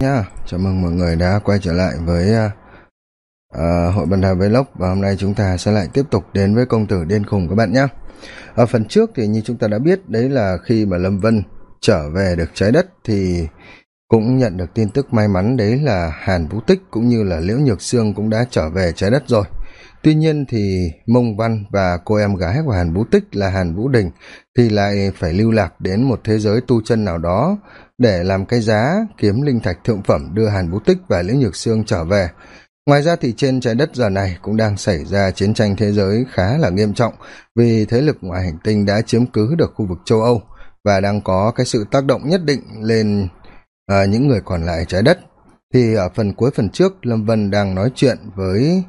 nha chào mừng mọi người đã quay trở lại với uh, hội bàn thờ vlog và hôm nay chúng ta sẽ lại tiếp tục đến với công tử điên khùng các bạn nhé ở phần trước thì như chúng ta đã biết đấy là khi mà lâm vân trở về được trái đất thì cũng nhận được tin tức may mắn đấy là hàn vũ tích cũng như là liễu nhược sương cũng đã trở về trái đất rồi. Tuy nhiên thì mông văn và cô em gái của hàn vũ tích là hàn vũ đình thì lại phải lưu lạc đến một thế giới tu chân nào đó để làm cái giá kiếm linh thạch thượng phẩm đưa hàn bút tích và liễu nhược sương trở về. Ngoài ra thì trên trái đất giờ này cũng đang xảy ra chiến tranh thế giới khá là nghiêm trọng vì thế lực ngoài hành tinh đã chiếm cứ được khu vực châu âu và đang có cái sự tác động nhất định lên à, những người còn lại trái đất. Thì ở phần cuối phần trước lâm vân đang nói chuyện với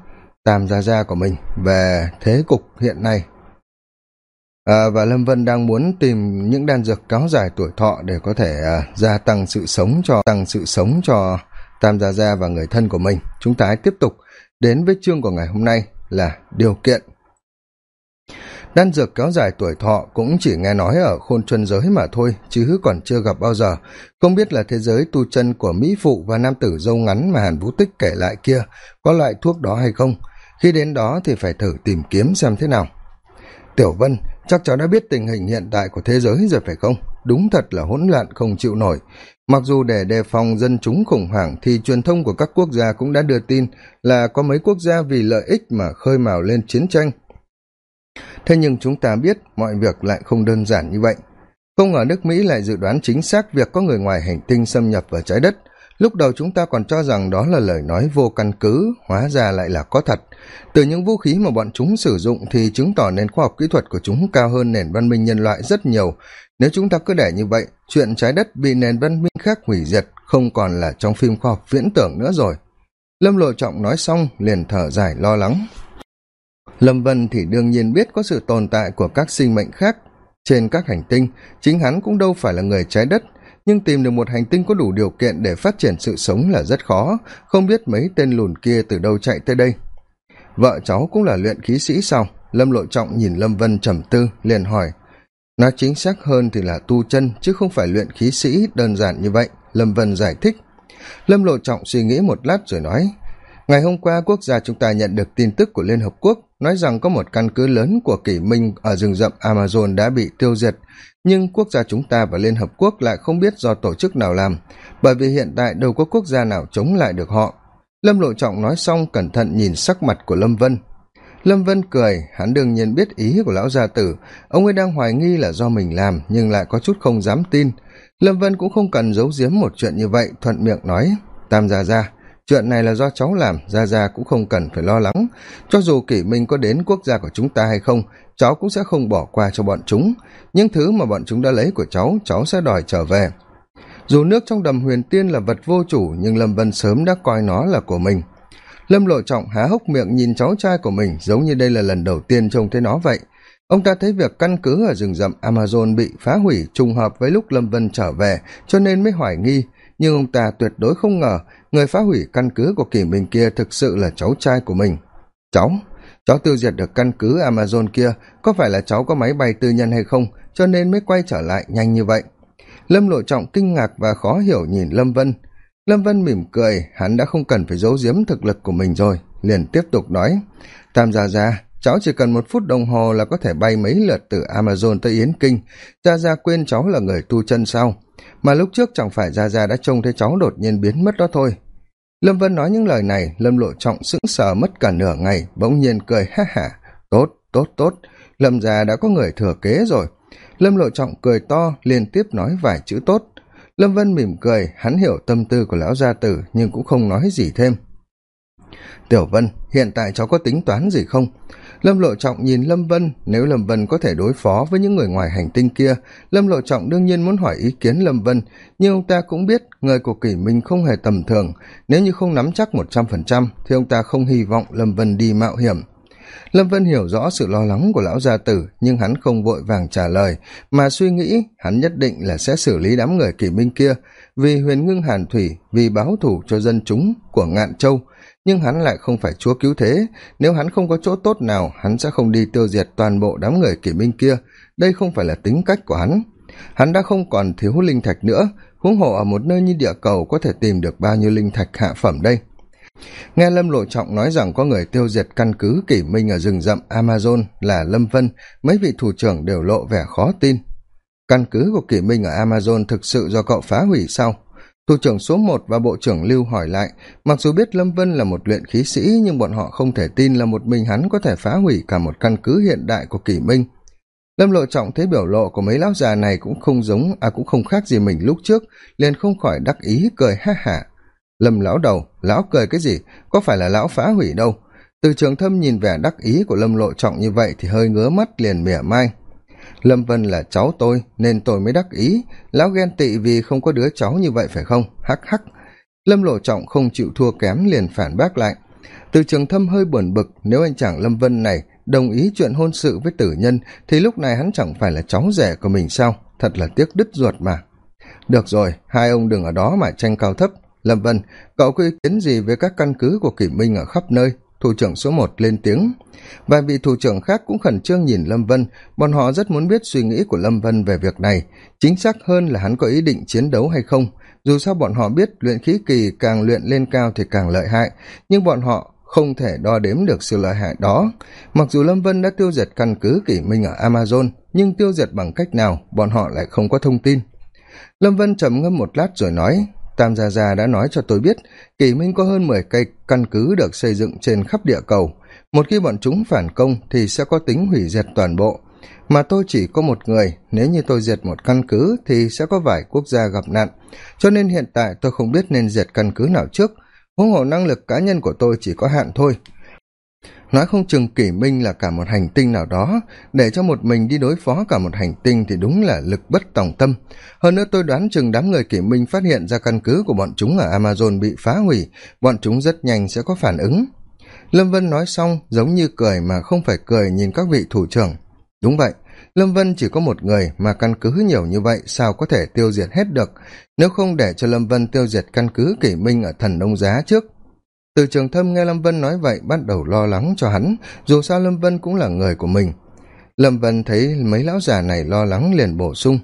tam gia gia của mình về thế cục hiện nay à, và lâm vân đang muốn tìm những đan dược kéo dài tuổi thọ để có thể à, gia tăng sự sống cho tăng sự sống cho tam gia gia và người thân của mình. Chúng ta hãy tiếp tục đến với chương của ngày hôm nay là điều kiện. Đan dược kéo dài tuổi thọ cũng chỉ nghe nói ở khôn chuân giới mà thôi chứ còn chưa gặp bao giờ. Không biết là thế giới tu chân của mỹ phụ và nam tử dâu ngắn mà hàn vũ tích kể lại kia có loại thuốc đó hay không? Khi đến đó thì phải thử tìm kiếm xem thế nào. Tiểu vân chắc cháu đã biết tình hình hiện tại của thế giới rồi phải không? Đúng thật là hỗn loạn không chịu nổi. Mặc dù để đề phòng dân chúng khủng hoảng thì truyền thông của các quốc gia cũng đã đưa tin là có mấy quốc gia vì lợi ích mà khơi mào lên chiến tranh. Thế nhưng chúng ta biết mọi việc lại không đơn giản như vậy. Không ngờ nước mỹ lại dự đoán chính xác việc có người ngoài hành tinh xâm nhập vào trái đất lúc đầu chúng ta còn cho rằng đó là lời nói vô căn cứ, hóa ra lại là có thật. Từ những vũ khí mà bọn chúng sử dụng thì chứng tỏ nền khoa học kỹ thuật của chúng cao hơn nền văn minh nhân loại rất nhiều. Nếu chúng ta cứ để như vậy, chuyện trái đất bị nền văn minh khác hủy diệt không còn là trong phim khoa học viễn tưởng nữa rồi. Lâm lộ trọng nói xong, liền thở dài lo lắng. Lâm vân thì đương nhiên biết có sự tồn tại của các sinh mệnh khác. Trên các hành tinh, chính hắn cũng đâu phải là người trái đất nhưng tìm được một hành tinh có đủ điều kiện để phát triển sự sống là rất khó. Không biết mấy tên lùn kia từ đâu chạy tới đây. Vợ cháu cũng là luyện khí sĩ sao lâm lộ trọng nhìn lâm vân trầm tư, liền hỏi, nói chính xác hơn thì là tu chân, chứ không phải luyện khí sĩ đơn giản như vậy, lâm vân giải thích. Lâm lộ trọng suy nghĩ một lát rồi nói, ngày hôm qua quốc gia chúng ta nhận được tin tức của liên hợp quốc nói rằng có một căn cứ lớn của kỷ minh ở rừng rậm amazon đã bị tiêu diệt nhưng quốc gia chúng ta và liên hợp quốc lại không biết do tổ chức nào làm, bởi vì hiện tại đâu có quốc gia nào chống lại được họ. Lâm lộ trọng nói xong cẩn thận nhìn sắc mặt của lâm vân. Lâm vân cười, hắn đương nhiên biết ý của lão gia tử. Ông ấy đang hoài nghi là do mình làm, nhưng lại có chút không dám tin. Lâm vân cũng không cần giấu giếm một chuyện như vậy, thuận miệng nói, tam gia gia, chuyện này là do cháu làm, gia gia cũng không cần phải lo lắng. Cho dù kỷ minh có đến quốc gia của chúng ta hay không cháu cũng sẽ không bỏ qua cho bọn chúng. Những thứ mà bọn chúng đã lấy của cháu cháu sẽ đòi trở về. Dù nước trong đầm huyền tiên là vật vô chủ, nhưng lâm vân sớm đã coi nó là của mình. Lâm lộ trọng há hốc miệng nhìn cháu trai của mình, giống như đây là lần đầu tiên trông thấy nó vậy. Ông ta thấy việc căn cứ ở rừng rậm amazon bị phá hủy trùng hợp với lúc lâm vân trở về, cho nên mới hoài nghi. Nhưng ông ta tuyệt đối không ngờ, người phá hủy căn cứ của kỷ minh kia thực sự là cháu trai của mình. Cháu! Cháu tiêu diệt được căn cứ amazon kia, có phải là cháu có máy bay tư nhân hay không? Cho nên mới quay trở lại nhanh như vậy. Lâm lộ trọng kinh ngạc và khó hiểu nhìn lâm vân. Lâm vân mỉm cười, hắn đã không cần phải giấu giếm thực lực của mình rồi, liền tiếp tục nói. Tam gia gia, cháu chỉ cần một phút đồng hồ là có thể bay mấy lượt từ amazon tới yến kinh. Gia gia quên cháu là người tu chân sao? Mà lúc trước chẳng phải gia gia đã trông thấy cháu đột nhiên biến mất đó thôi lâm vân nói những lời này, lâm lộ trọng sững sờ mất cả nửa ngày, bỗng nhiên cười, ha hả tốt tốt tốt, lâm già đã có người thừa kế rồi. Lâm lộ trọng cười to, liên tiếp nói vài chữ tốt. Lâm vân mỉm cười, hắn hiểu tâm tư của lão gia tử, nhưng cũng không nói gì thêm. Tiểu vân, hiện tại cháu có tính toán gì không? Lâm lộ trọng nhìn lâm vân, nếu lâm vân có thể đối phó với những người ngoài hành tinh kia, lâm lộ trọng đương nhiên muốn hỏi ý kiến lâm vân, nhưng ông ta cũng biết người của kỷ minh không hề tầm thường, nếu như không nắm chắc một trăm phần trăm thì ông ta không hy vọng lâm vân đi mạo hiểm. Lâm vân hiểu rõ sự lo lắng của lão gia tử, nhưng hắn không vội vàng trả lời, mà suy nghĩ hắn nhất định là sẽ xử lý đám người kỷ minh kia, vì huyền ngưng hàn thủy, vì báo thù cho dân chúng của ngạn châu nhưng hắn lại không phải chúa cứu thế. Nếu hắn không có chỗ tốt nào, hắn sẽ không đi tiêu diệt toàn bộ đám người kỷ minh kia. Đây không phải là tính cách của hắn. Hắn đã không còn thiếu linh thạch nữa. Huống hồ ở một nơi như địa cầu có thể tìm được bao nhiêu linh thạch hạ phẩm đây? Nghe lâm lộ trọng nói rằng có người tiêu diệt căn cứ kỷ minh ở rừng rậm amazon là lâm vân, mấy vị thủ trưởng đều lộ vẻ khó tin. Căn cứ của kỷ minh ở amazon thực sự do cậu phá hủy sao? Thủ trưởng số một và bộ trưởng lưu hỏi lại, mặc dù biết lâm vân là một luyện khí sĩ, nhưng bọn họ không thể tin là một mình hắn có thể phá hủy cả một căn cứ hiện đại của kỷ minh. Lâm lộ trọng thấy biểu lộ của mấy lão già này cũng không giống à cũng không khác gì mình lúc trước, liền không khỏi đắc ý, cười ha hả. Lâm lão đầu, lão cười cái gì? Có phải là lão phá hủy đâu? Từ trường thâm nhìn vẻ đắc ý của lâm lộ trọng như vậy thì hơi ngứa mắt liền mỉa mai lâm vân là cháu tôi, nên tôi mới đắc ý. Lão ghen tị vì không có đứa cháu như vậy phải không? Hắc hắc. Lâm lộ trọng không chịu thua kém liền phản bác lại. Từ trường thâm hơi buồn bực, nếu anh chàng lâm vân này đồng ý chuyện hôn sự với tử nhân, thì lúc này hắn chẳng phải là cháu rể của mình sao? Thật là tiếc đứt ruột mà. Được rồi, hai ông đừng ở đó mà tranh cao thấp. Lâm vân, cậu có ý kiến gì về các căn cứ của kỷ minh ở khắp nơi? Thủ trưởng số một lên tiếng. Vài vị thủ trưởng khác cũng khẩn trương nhìn lâm vân. Bọn họ rất muốn biết suy nghĩ của lâm vân về việc này. Chính xác hơn là hắn có ý định chiến đấu hay không. Dù sao bọn họ biết luyện khí kỳ càng luyện lên cao thì càng lợi hại. Nhưng bọn họ không thể đo đếm được sự lợi hại đó. Mặc dù lâm vân đã tiêu diệt căn cứ kỷ minh ở amazon, nhưng tiêu diệt bằng cách nào bọn họ lại không có thông tin. Lâm vân trầm ngâm một lát rồi nói tam gia gia đã nói cho tôi biết, kỷ minh có hơn mười cây căn cứ được xây dựng trên khắp địa cầu. Một khi bọn chúng phản công thì sẽ có tính hủy diệt toàn bộ. Mà tôi chỉ có một người, nếu như tôi diệt một căn cứ thì sẽ có vài quốc gia gặp nạn. Cho nên hiện tại tôi không biết nên diệt căn cứ nào trước. Huống hồ năng lực cá nhân của tôi chỉ có hạn thôi nói không chừng kỷ minh là cả một hành tinh nào đó. Để cho một mình đi đối phó cả một hành tinh thì đúng là lực bất tòng tâm. Hơn nữa tôi đoán chừng đám người kỷ minh phát hiện ra căn cứ của bọn chúng ở amazon bị phá hủy. Bọn chúng rất nhanh sẽ có phản ứng. Lâm vân nói xong, giống như cười mà không phải cười nhìn các vị thủ trưởng. Đúng vậy, lâm vân chỉ có một người mà căn cứ nhiều như vậy sao có thể tiêu diệt hết được? Nếu không để cho lâm vân tiêu diệt căn cứ kỷ minh ở thần nông giá trước từ trường thâm nghe lâm vân nói vậy, bắt đầu lo lắng cho hắn, dù sao lâm vân cũng là người của mình. Lâm vân thấy mấy lão già này lo lắng liền bổ sung.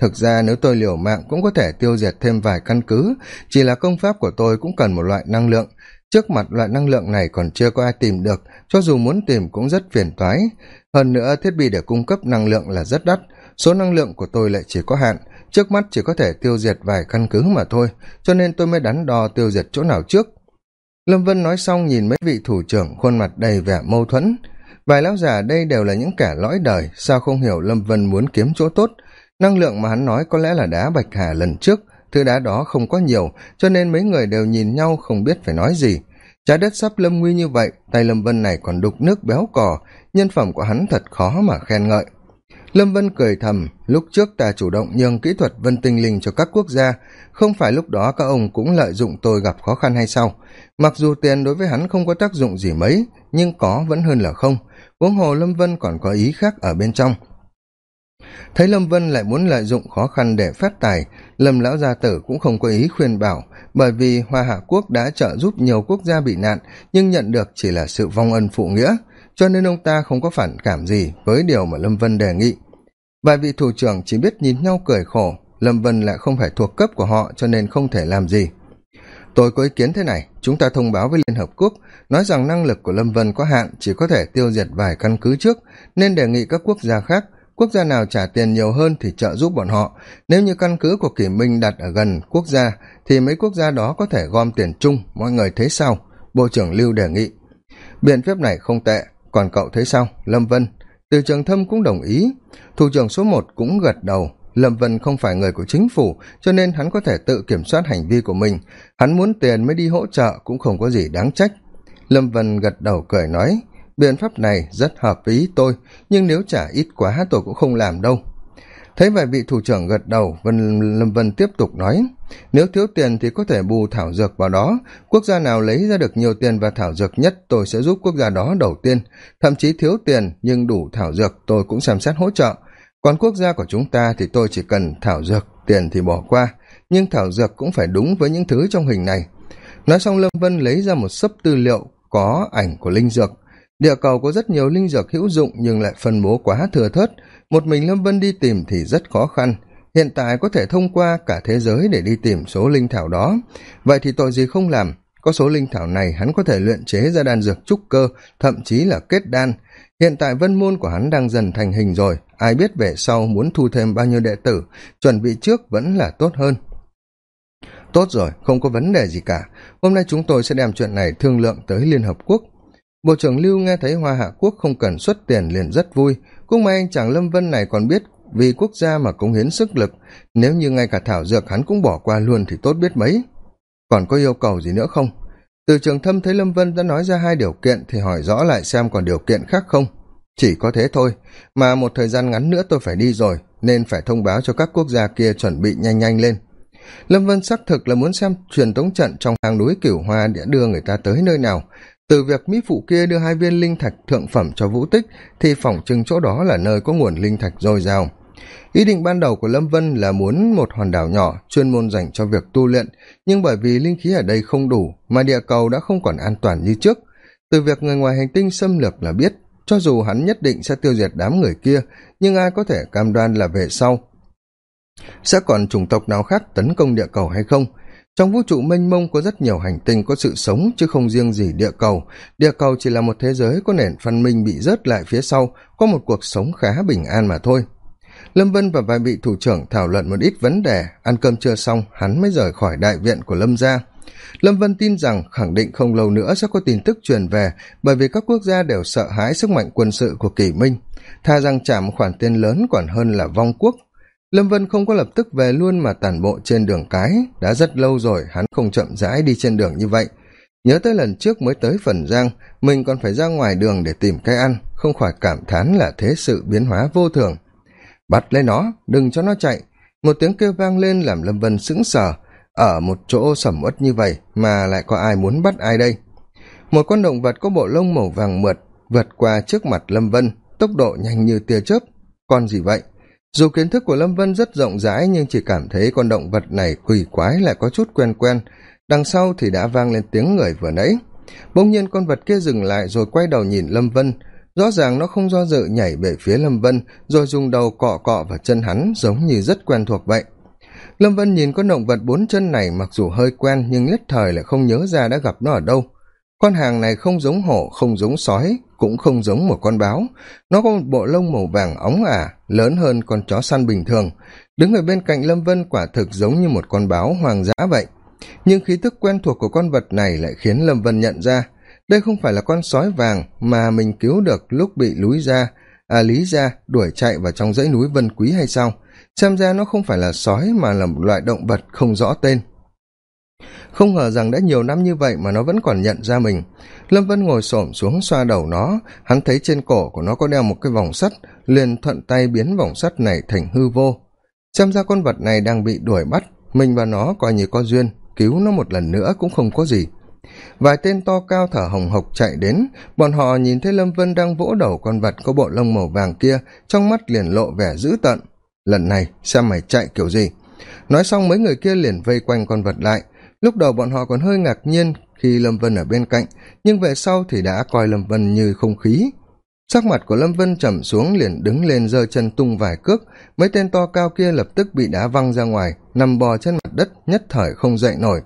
Thực ra nếu tôi liều mạng cũng có thể tiêu diệt thêm vài căn cứ, chỉ là công pháp của tôi cũng cần một loại năng lượng. Trước mặt loại năng lượng này còn chưa có ai tìm được, cho dù muốn tìm cũng rất phiền toái. Hơn nữa thiết bị để cung cấp năng lượng là rất đắt, số năng lượng của tôi lại chỉ có hạn. Trước mắt chỉ có thể tiêu diệt vài căn cứ mà thôi, cho nên tôi mới đắn đo tiêu diệt chỗ nào trước lâm vân nói xong nhìn mấy vị thủ trưởng khuôn mặt đầy vẻ mâu thuẫn. Vài lão già đây đều là những kẻ lõi đời, sao không hiểu lâm vân muốn kiếm chỗ tốt? Năng lượng mà hắn nói có lẽ là đá bạch hà lần trước, thứ đá đó không có nhiều, cho nên mấy người đều nhìn nhau không biết phải nói gì. Trái đất sắp lâm nguy như vậy, tay lâm vân này còn đục nước béo cò, nhân phẩm của hắn thật khó mà khen ngợi lâm vân cười thầm, lúc trước ta chủ động nhường kỹ thuật vân tinh linh cho các quốc gia, không phải lúc đó các ông cũng lợi dụng tôi gặp khó khăn hay sao? Mặc dù tiền đối với hắn không có tác dụng gì mấy, nhưng có vẫn hơn là không. Huống hồ lâm vân còn có ý khác ở bên trong. Thấy lâm vân lại muốn lợi dụng khó khăn để phát tài, lâm lão gia tử cũng không có ý khuyên bảo, bởi vì hoa hạ quốc đã trợ giúp nhiều quốc gia bị nạn, nhưng nhận được chỉ là sự vong ân phụ nghĩa, cho nên ông ta không có phản cảm gì với điều mà lâm vân đề nghị vài vị thủ trưởng chỉ biết nhìn nhau cười khổ, lâm vân lại không phải thuộc cấp của họ cho nên không thể làm gì. Tôi có ý kiến thế này, chúng ta thông báo với liên hợp quốc, nói rằng năng lực của lâm vân có hạn, chỉ có thể tiêu diệt vài căn cứ trước, nên đề nghị các quốc gia khác, quốc gia nào trả tiền nhiều hơn thì trợ giúp bọn họ. Nếu như căn cứ của kỷ minh đặt ở gần quốc gia, thì mấy quốc gia đó có thể gom tiền chung, mọi người thấy sao? Bộ trưởng lưu đề nghị. Biện pháp này không tệ, còn cậu thấy sao, lâm vân? Từ trường thâm cũng đồng ý. Thủ trưởng số một cũng gật đầu. Lâm vân không phải người của chính phủ, cho nên hắn có thể tự kiểm soát hành vi của mình. Hắn muốn tiền mới đi hỗ trợ, cũng không có gì đáng trách. Lâm vân gật đầu cười nói, biện pháp này rất hợp với ý tôi, nhưng nếu trả ít quá tôi cũng không làm đâu thấy vài vị thủ trưởng gật đầu, vân lâm vân tiếp tục nói, nếu thiếu tiền thì có thể bù thảo dược vào đó. Quốc gia nào lấy ra được nhiều tiền và thảo dược nhất, tôi sẽ giúp quốc gia đó đầu tiên. Thậm chí thiếu tiền, nhưng đủ thảo dược, tôi cũng xem xét hỗ trợ. Còn quốc gia của chúng ta thì tôi chỉ cần thảo dược, tiền thì bỏ qua. Nhưng thảo dược cũng phải đúng với những thứ trong hình này. Nói xong, lâm vân lấy ra một sấp tư liệu có ảnh của linh dược địa cầu có rất nhiều linh dược hữu dụng nhưng lại phân bố quá thừa thớt. Một mình lâm vân đi tìm thì rất khó khăn. Hiện tại có thể thông qua cả thế giới để đi tìm số linh thảo đó. Vậy thì tội gì không làm? Có số linh thảo này hắn có thể luyện chế ra đan dược trúc cơ, thậm chí là kết đan. Hiện tại vân môn của hắn đang dần thành hình rồi. Ai biết về sau muốn thu thêm bao nhiêu đệ tử, chuẩn bị trước vẫn là tốt hơn. Tốt rồi, không có vấn đề gì cả. Hôm nay chúng tôi sẽ đem chuyện này thương lượng tới liên hợp quốc bộ trưởng lưu nghe thấy hoa hạ quốc không cần xuất tiền liền rất vui. Cũng may anh chàng lâm vân này còn biết vì quốc gia mà cống hiến sức lực. Nếu như ngay cả thảo dược hắn cũng bỏ qua luôn thì tốt biết mấy. Còn có yêu cầu gì nữa không? Từ trường thâm thấy lâm vân đã nói ra hai điều kiện thì hỏi rõ lại xem còn điều kiện khác không. Chỉ có thế thôi. Mà một thời gian ngắn nữa tôi phải đi rồi, nên phải thông báo cho các quốc gia kia chuẩn bị nhanh nhanh lên. Lâm vân xác thực là muốn xem truyền tống trận trong hang núi cửu hoa đã đưa người ta tới nơi nào từ việc mỹ phụ kia đưa hai viên linh thạch thượng phẩm cho vũ tích, thì phỏng chừng chỗ đó là nơi có nguồn linh thạch dồi dào. Ý định ban đầu của lâm vân là muốn một hòn đảo nhỏ chuyên môn dành cho việc tu luyện, nhưng bởi vì linh khí ở đây không đủ mà địa cầu đã không còn an toàn như trước. Từ việc người ngoài hành tinh xâm lược là biết, cho dù hắn nhất định sẽ tiêu diệt đám người kia, nhưng ai có thể cam đoan là về sau. Sẽ còn chủng tộc nào khác tấn công địa cầu hay không? Trong vũ trụ mênh mông có rất nhiều hành tinh có sự sống chứ không riêng gì địa cầu. Địa cầu chỉ là một thế giới có nền văn minh bị rớt lại phía sau, có một cuộc sống khá bình an mà thôi. Lâm vân và vài vị thủ trưởng thảo luận một ít vấn đề. Ăn cơm chưa xong, hắn mới rời khỏi đại viện của lâm gia. Lâm vân tin rằng khẳng định không lâu nữa sẽ có tin tức truyền về, bởi vì các quốc gia đều sợ hãi sức mạnh quân sự của kỷ minh. Tha rằng trả một khoản tiền lớn còn hơn là vong quốc lâm vân không có lập tức về luôn mà tản bộ trên đường cái. Đã rất lâu rồi, hắn không chậm rãi đi trên đường như vậy. Nhớ tới lần trước mới tới phần giang, mình còn phải ra ngoài đường để tìm cái ăn. Không khỏi cảm thán là thế sự biến hóa vô thường. Bắt lấy nó, đừng cho nó chạy. Một tiếng kêu vang lên làm lâm vân sững sờ. Ở một chỗ sầm uất như vậy mà lại có ai muốn bắt ai đây? Một con động vật có bộ lông màu vàng mượt vượt qua trước mặt lâm vân, tốc độ nhanh như tia chớp. Con gì vậy? Dù kiến thức của lâm vân rất rộng rãi, nhưng chỉ cảm thấy con động vật này quỳ quái lại có chút quen quen. Đằng sau thì đã vang lên tiếng người vừa nãy. Bỗng nhiên con vật kia dừng lại rồi quay đầu nhìn lâm vân. Rõ ràng nó không do dự nhảy về phía lâm vân, rồi dùng đầu cọ cọ vào chân hắn, giống như rất quen thuộc vậy. Lâm vân nhìn con động vật bốn chân này mặc dù hơi quen, nhưng nhất thời lại không nhớ ra đã gặp nó ở đâu. Con hàng này không giống hổ, không giống sói, cũng không giống một con báo. Nó có một bộ lông màu vàng óng ả lớn hơn con chó săn bình thường. Đứng ở bên cạnh lâm vân quả thực giống như một con báo hoàng dã vậy. Nhưng khí tức quen thuộc của con vật này lại khiến lâm vân nhận ra, đây không phải là con sói vàng mà mình cứu được lúc bị lúi ra à lý ra đuổi chạy vào trong dãy núi vân quý hay sao? Xem ra nó không phải là sói mà là một loại động vật không rõ tên không ngờ rằng đã nhiều năm như vậy mà nó vẫn còn nhận ra mình. Lâm vân ngồi s ổ m xuống xoa đầu nó. Hắn thấy trên cổ của nó có đeo một cái vòng sắt, liền thuận tay biến vòng sắt này thành hư vô. Xem ra con vật này đang bị đuổi bắt. Mình và nó coi như có duyên, cứu nó một lần nữa cũng không có gì. Vài tên to cao thở hồng hộc chạy đến. Bọn họ nhìn thấy lâm vân đang vỗ đầu con vật có bộ lông màu vàng kia, trong mắt liền lộ vẻ dữ tợn. Lần này, xem mày chạy kiểu gì. Nói xong mấy người kia liền vây quanh con vật lại lúc đầu bọn họ còn hơi ngạc nhiên khi lâm vân ở bên cạnh, nhưng về sau thì đã coi lâm vân như không khí. Sắc mặt của lâm vân trầm xuống liền đứng lên giơ chân tung vài cước. Mấy tên to cao kia lập tức bị đá văng ra ngoài, nằm bò trên mặt đất, nhất thời không dậy nổi.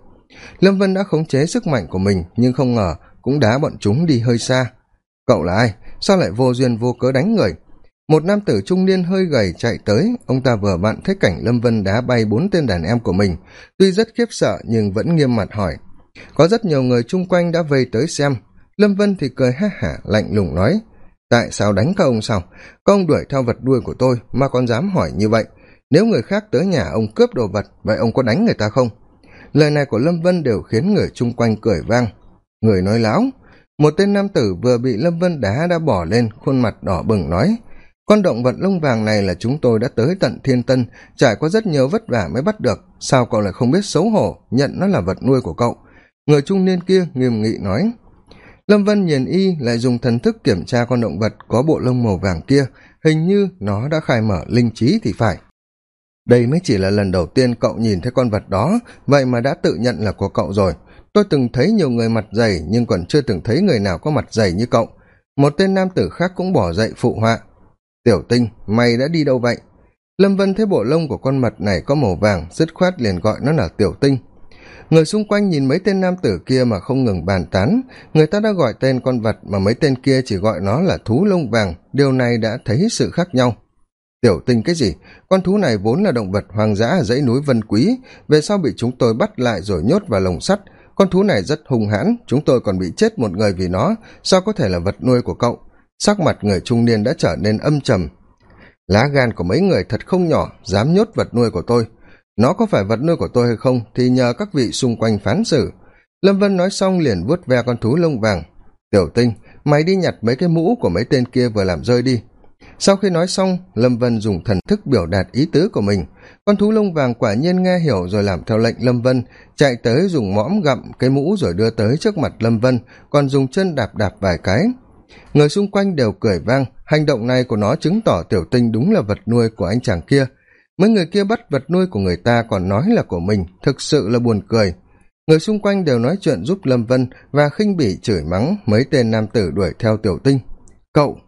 Lâm vân đã khống chế sức mạnh của mình, nhưng không ngờ cũng đá bọn chúng đi hơi xa. Cậu là ai? Sao lại vô duyên vô cớ đánh người? Một nam tử trung niên hơi gầy chạy tới. Ông ta vừa vặn thấy cảnh lâm vân đá bay bốn tên đàn em của mình. Tuy rất khiếp sợ, nhưng vẫn nghiêm mặt hỏi. Có rất nhiều người chung quanh đã vây tới xem. Lâm vân thì cười ha hả, lạnh lùng nói. Tại sao đánh các ông sao? Các ông đuổi theo vật đuôi của tôi, mà còn dám hỏi như vậy. Nếu người khác tới nhà ông cướp đồ vật, vậy ông có đánh người ta không? Lời này của lâm vân đều khiến người chung quanh cười vang. Người nói láo. Một tên nam tử vừa bị lâm vân đá đã bỏ lên, khuôn mặt đỏ bừng nói con động vật lông vàng này là chúng tôi đã tới tận thiên tân, trải qua rất nhiều vất vả mới bắt được. Sao cậu lại không biết xấu hổ, nhận nó là vật nuôi của cậu? Người trung niên kia nghiêm nghị nói. Lâm vân nhìn y lại dùng thần thức kiểm tra con động vật có bộ lông màu vàng kia. Hình như nó đã khai mở linh trí thì phải. Đây mới chỉ là lần đầu tiên cậu nhìn thấy con vật đó. Vậy mà đã tự nhận là của cậu rồi. Tôi từng thấy nhiều người mặt dày, nhưng còn chưa từng thấy người nào có mặt dày như cậu. Một tên nam tử khác cũng bỏ dậy phụ họa tiểu tinh, mày đã đi đâu vậy? Lâm vân thấy bộ lông của con mật này có màu vàng, dứt khoát liền gọi nó là tiểu tinh. Người xung quanh nhìn mấy tên nam tử kia mà không ngừng bàn tán. Người ta đã gọi tên con vật mà mấy tên kia chỉ gọi nó là thú lông vàng. Điều này đã thấy sự khác nhau. Tiểu tinh cái gì? Con thú này vốn là động vật hoang dã ở dãy núi vân quý. Về sau bị chúng tôi bắt lại rồi nhốt vào lồng sắt. Con thú này rất hung hãn. Chúng tôi còn bị chết một người vì nó. Sao có thể là vật nuôi của cậu? Sắc mặt người trung niên đã trở nên âm trầm. Lá gan của mấy người thật không nhỏ, dám nhốt vật nuôi của tôi. Nó có phải vật nuôi của tôi hay không thì nhờ các vị xung quanh phán xử. Lâm vân nói xong liền vuốt ve con thú lông vàng. Tiểu tinh, mày đi nhặt mấy cái mũ của mấy tên kia vừa làm rơi đi. Sau khi nói xong, lâm vân dùng thần thức biểu đạt ý tứ của mình. Con thú lông vàng quả nhiên nghe hiểu rồi làm theo lệnh lâm vân, chạy tới dùng mõm gặm cái mũ rồi đưa tới trước mặt lâm vân, còn dùng chân đạp đạp vài cái người xung quanh đều cười vang, hành động này của nó chứng tỏ tiểu tinh đúng là vật nuôi của anh chàng kia. Mấy người kia bắt vật nuôi của người ta còn nói là của mình, thực sự là buồn cười. Người xung quanh đều nói chuyện giúp lâm vân và khinh bỉ chửi mắng mấy tên nam tử đuổi theo tiểu tinh. Cậu!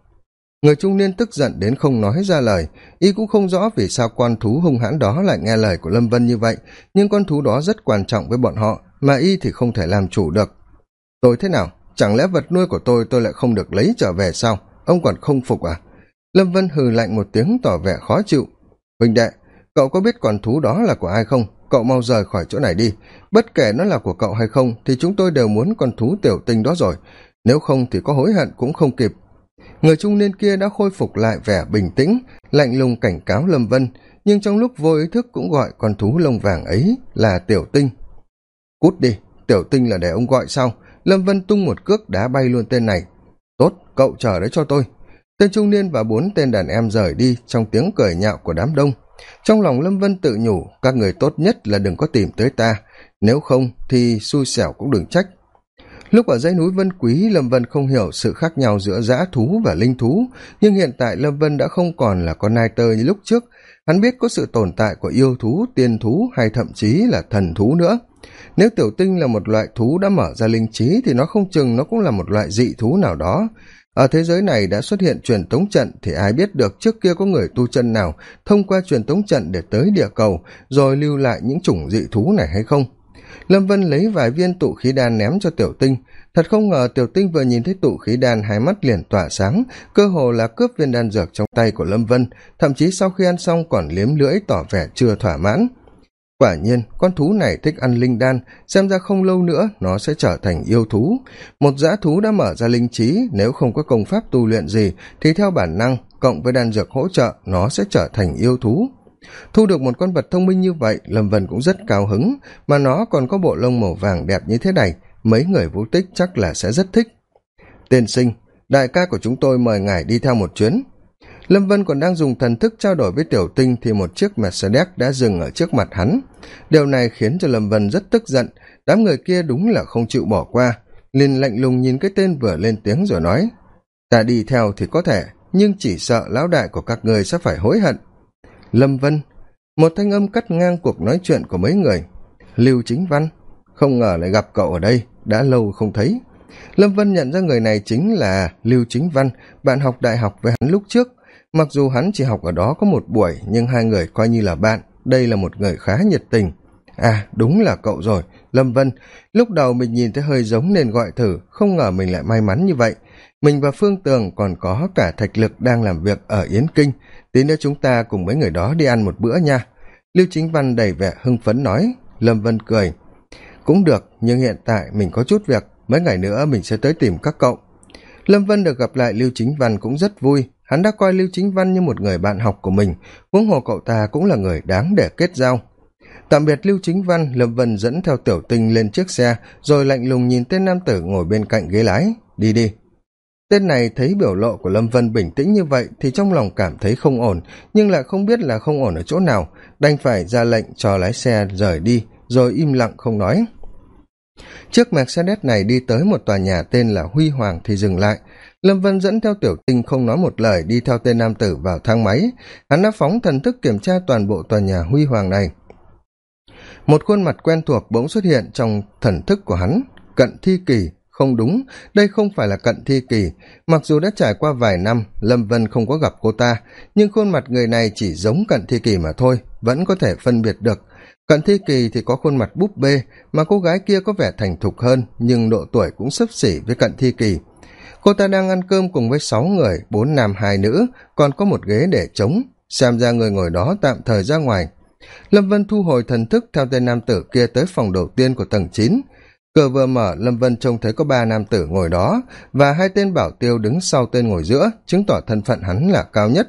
Người trung niên tức giận đến không nói ra lời. Y cũng không rõ vì sao con thú hung hãn đó lại nghe lời của lâm vân như vậy, nhưng con thú đó rất quan trọng với bọn họ, mà y thì không thể làm chủ được. Tôi thế nào? Chẳng lẽ vật nuôi của tôi tôi lại không được lấy trở về sao? Ông còn không phục à? Lâm vân hừ lạnh một tiếng tỏ vẻ khó chịu. Huỳnh đệ, cậu có biết con thú đó là của ai không? Cậu mau rời khỏi chỗ này đi. Bất kể nó là của cậu hay không, thì chúng tôi đều muốn con thú tiểu tinh đó rồi. Nếu không thì có hối hận cũng không kịp. Người trung niên kia đã khôi phục lại vẻ bình tĩnh, lạnh lùng cảnh cáo lâm vân, nhưng trong lúc vô ý thức cũng gọi con thú lông vàng ấy là tiểu tinh. Cút đi, tiểu tinh là để ông gọi sao? Lâm vân tung một cước đá bay luôn tên này. Tốt, cậu chờ đấy cho tôi. Tên trung niên và bốn tên đàn em rời đi trong tiếng cười nhạo của đám đông. Trong lòng lâm vân tự nhủ, các người tốt nhất là đừng có tìm tới ta, nếu không thì xui xẻo cũng đừng trách. Lúc ở dãy núi vân quý, lâm vân không hiểu sự khác nhau giữa dã thú và linh thú, nhưng hiện tại lâm vân đã không còn là con nai tơ như lúc trước hắn biết có sự tồn tại của yêu thú, tiên thú hay thậm chí là thần thú nữa. Nếu tiểu tinh là một loại thú đã mở ra linh trí thì nó không chừng nó cũng là một loại dị thú nào đó. Ở thế giới này đã xuất hiện truyền tống trận thì ai biết được trước kia có người tu chân nào thông qua truyền tống trận để tới địa cầu rồi lưu lại những chủng dị thú này hay không lâm vân lấy vài viên tụ khí đan ném cho tiểu tinh. Thật không ngờ tiểu tinh vừa nhìn thấy tụ khí đan, hai mắt liền tỏa sáng, cơ hồ là cướp viên đan dược trong tay của lâm vân. Thậm chí sau khi ăn xong còn liếm lưỡi tỏ vẻ chưa thỏa mãn. Quả nhiên, con thú này thích ăn linh đan, xem ra không lâu nữa nó sẽ trở thành yêu thú. Một dã thú đã mở ra linh trí, nếu không có công pháp tu luyện gì, thì theo bản năng, cộng với đan dược hỗ trợ, nó sẽ trở thành yêu thú thu được một con vật thông minh như vậy, lâm vân cũng rất cao hứng, mà nó còn có bộ lông màu vàng đẹp như thế này, mấy người vũ tích chắc là sẽ rất thích. Tiên sinh, đại ca của chúng tôi mời ngài đi theo một chuyến. Lâm vân còn đang dùng thần thức trao đổi với tiểu tinh thì một chiếc mercedes đã dừng ở trước mặt hắn. Điều này khiến cho lâm vân rất tức giận, đám người kia đúng là không chịu bỏ qua. Liền lạnh lùng nhìn cái tên vừa lên tiếng rồi nói, ta đi theo thì có thể, nhưng chỉ sợ lão đại của các người sẽ phải hối hận lâm vân, một thanh âm cắt ngang cuộc nói chuyện của mấy người. Lưu chính văn, không ngờ lại gặp cậu ở đây, đã lâu không thấy. Lâm vân nhận ra người này chính là lưu chính văn, bạn học đại học với hắn lúc trước. Mặc dù hắn chỉ học ở đó có một buổi, nhưng hai người coi như là bạn, đây là một người khá nhiệt tình. À đúng là cậu rồi, lâm vân. Lúc đầu mình nhìn thấy hơi giống nên gọi thử, không ngờ mình lại may mắn như vậy mình và phương tường còn có cả thạch lực đang làm việc ở yến kinh. Tí nữa chúng ta cùng mấy người đó đi ăn một bữa nha. Lưu chính văn đầy vẻ hưng phấn nói. Lâm vân cười. Cũng được, nhưng hiện tại mình có chút việc. Mấy ngày nữa mình sẽ tới tìm các cậu. Lâm vân được gặp lại lưu chính văn cũng rất vui. Hắn đã coi lưu chính văn như một người bạn học của mình. Huống hồ cậu ta cũng là người đáng để kết giao. Tạm biệt lưu chính văn, lâm vân dẫn theo tiểu tinh lên chiếc xe, rồi lạnh lùng nhìn tên nam tử ngồi bên cạnh ghế lái. Đi đi tên này thấy biểu lộ của lâm vân bình tĩnh như vậy thì trong lòng cảm thấy không ổn, nhưng lại không biết là không ổn ở chỗ nào. Đành phải ra lệnh cho lái xe rời đi, rồi im lặng không nói. Chiếc mercedes này đi tới một tòa nhà tên là huy hoàng thì dừng lại. Lâm vân dẫn theo tiểu tinh không nói một lời đi theo tên nam tử vào thang máy. Hắn đã phóng thần thức kiểm tra toàn bộ tòa nhà huy hoàng này. Một khuôn mặt quen thuộc bỗng xuất hiện trong thần thức của hắn. Cận thi kỳ không đúng, đây không phải là cận thi kỳ. Mặc dù đã trải qua vài năm, lâm vân không có gặp cô ta, nhưng khuôn mặt người này chỉ giống cận thi kỳ mà thôi, vẫn có thể phân biệt được. Cận thi kỳ thì có khuôn mặt búp bê, mà cô gái kia có vẻ thành thục hơn, nhưng độ tuổi cũng sấp xỉ với cận thi kỳ. Cô ta đang ăn cơm cùng với sáu người, bốn nam, hai nữ, còn có một ghế để trống. Xem ra người ngồi đó tạm thời ra ngoài. Lâm vân thu hồi thần thức theo tên nam tử kia tới phòng đầu tiên của tầng chín cửa vừa mở lâm vân trông thấy có ba nam tử ngồi đó, và hai tên bảo tiêu đứng sau tên ngồi giữa, chứng tỏ thân phận hắn là cao nhất.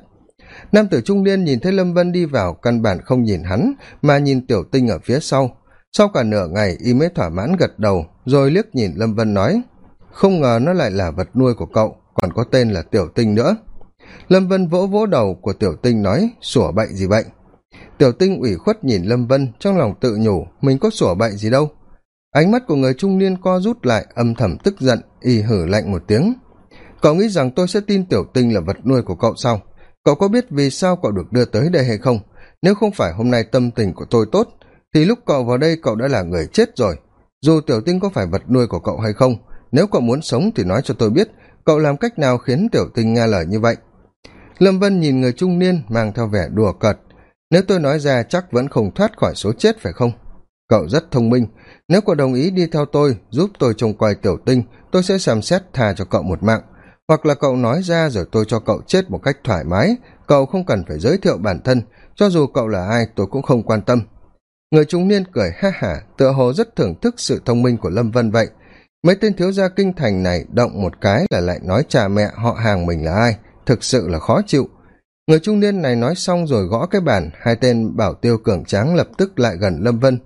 Nam tử trung niên nhìn thấy lâm vân đi vào, căn bản không nhìn hắn, mà nhìn tiểu tinh ở phía sau. Sau cả nửa ngày, y mới thỏa mãn gật đầu, rồi liếc nhìn lâm vân nói, không ngờ nó lại là vật nuôi của cậu, còn có tên là tiểu tinh nữa. Lâm vân vỗ vỗ đầu của tiểu tinh nói, sủa bậy gì vậy tiểu tinh ủy khuất nhìn lâm vân, trong lòng tự nhủ, mình có sủa bậy gì đâu ánh mắt của người trung niên co rút lại, âm thầm tức giận, y hử lạnh một tiếng. Cậu nghĩ rằng tôi sẽ tin tiểu tinh là vật nuôi của cậu sao? Cậu có biết vì sao cậu được đưa tới đây hay không? Nếu không phải hôm nay tâm tình của tôi tốt, thì lúc cậu vào đây cậu đã là người chết rồi. Dù tiểu tinh có phải vật nuôi của cậu hay không, nếu cậu muốn sống thì nói cho tôi biết, cậu làm cách nào khiến tiểu tinh nghe lời như vậy? Lâm vân nhìn người trung niên mang theo vẻ đùa cợt. Nếu tôi nói ra chắc vẫn không thoát khỏi số chết phải không? Cậu rất thông minh. Nếu cậu đồng ý đi theo tôi, giúp tôi trông coi tiểu tinh, tôi sẽ xem xét tha cho cậu một mạng. Hoặc là cậu nói ra rồi tôi cho cậu chết một cách thoải mái. Cậu không cần phải giới thiệu bản thân. Cho dù cậu là ai, tôi cũng không quan tâm. Người trung niên cười ha hả, tựa hồ rất thưởng thức sự thông minh của lâm vân vậy. Mấy tên thiếu gia kinh thành này động một cái là lại nói cha mẹ họ hàng mình là ai? Thực sự là khó chịu. Người trung niên này nói xong rồi gõ cái bàn, hai tên bảo tiêu cường tráng lập tức lại gần lâm vân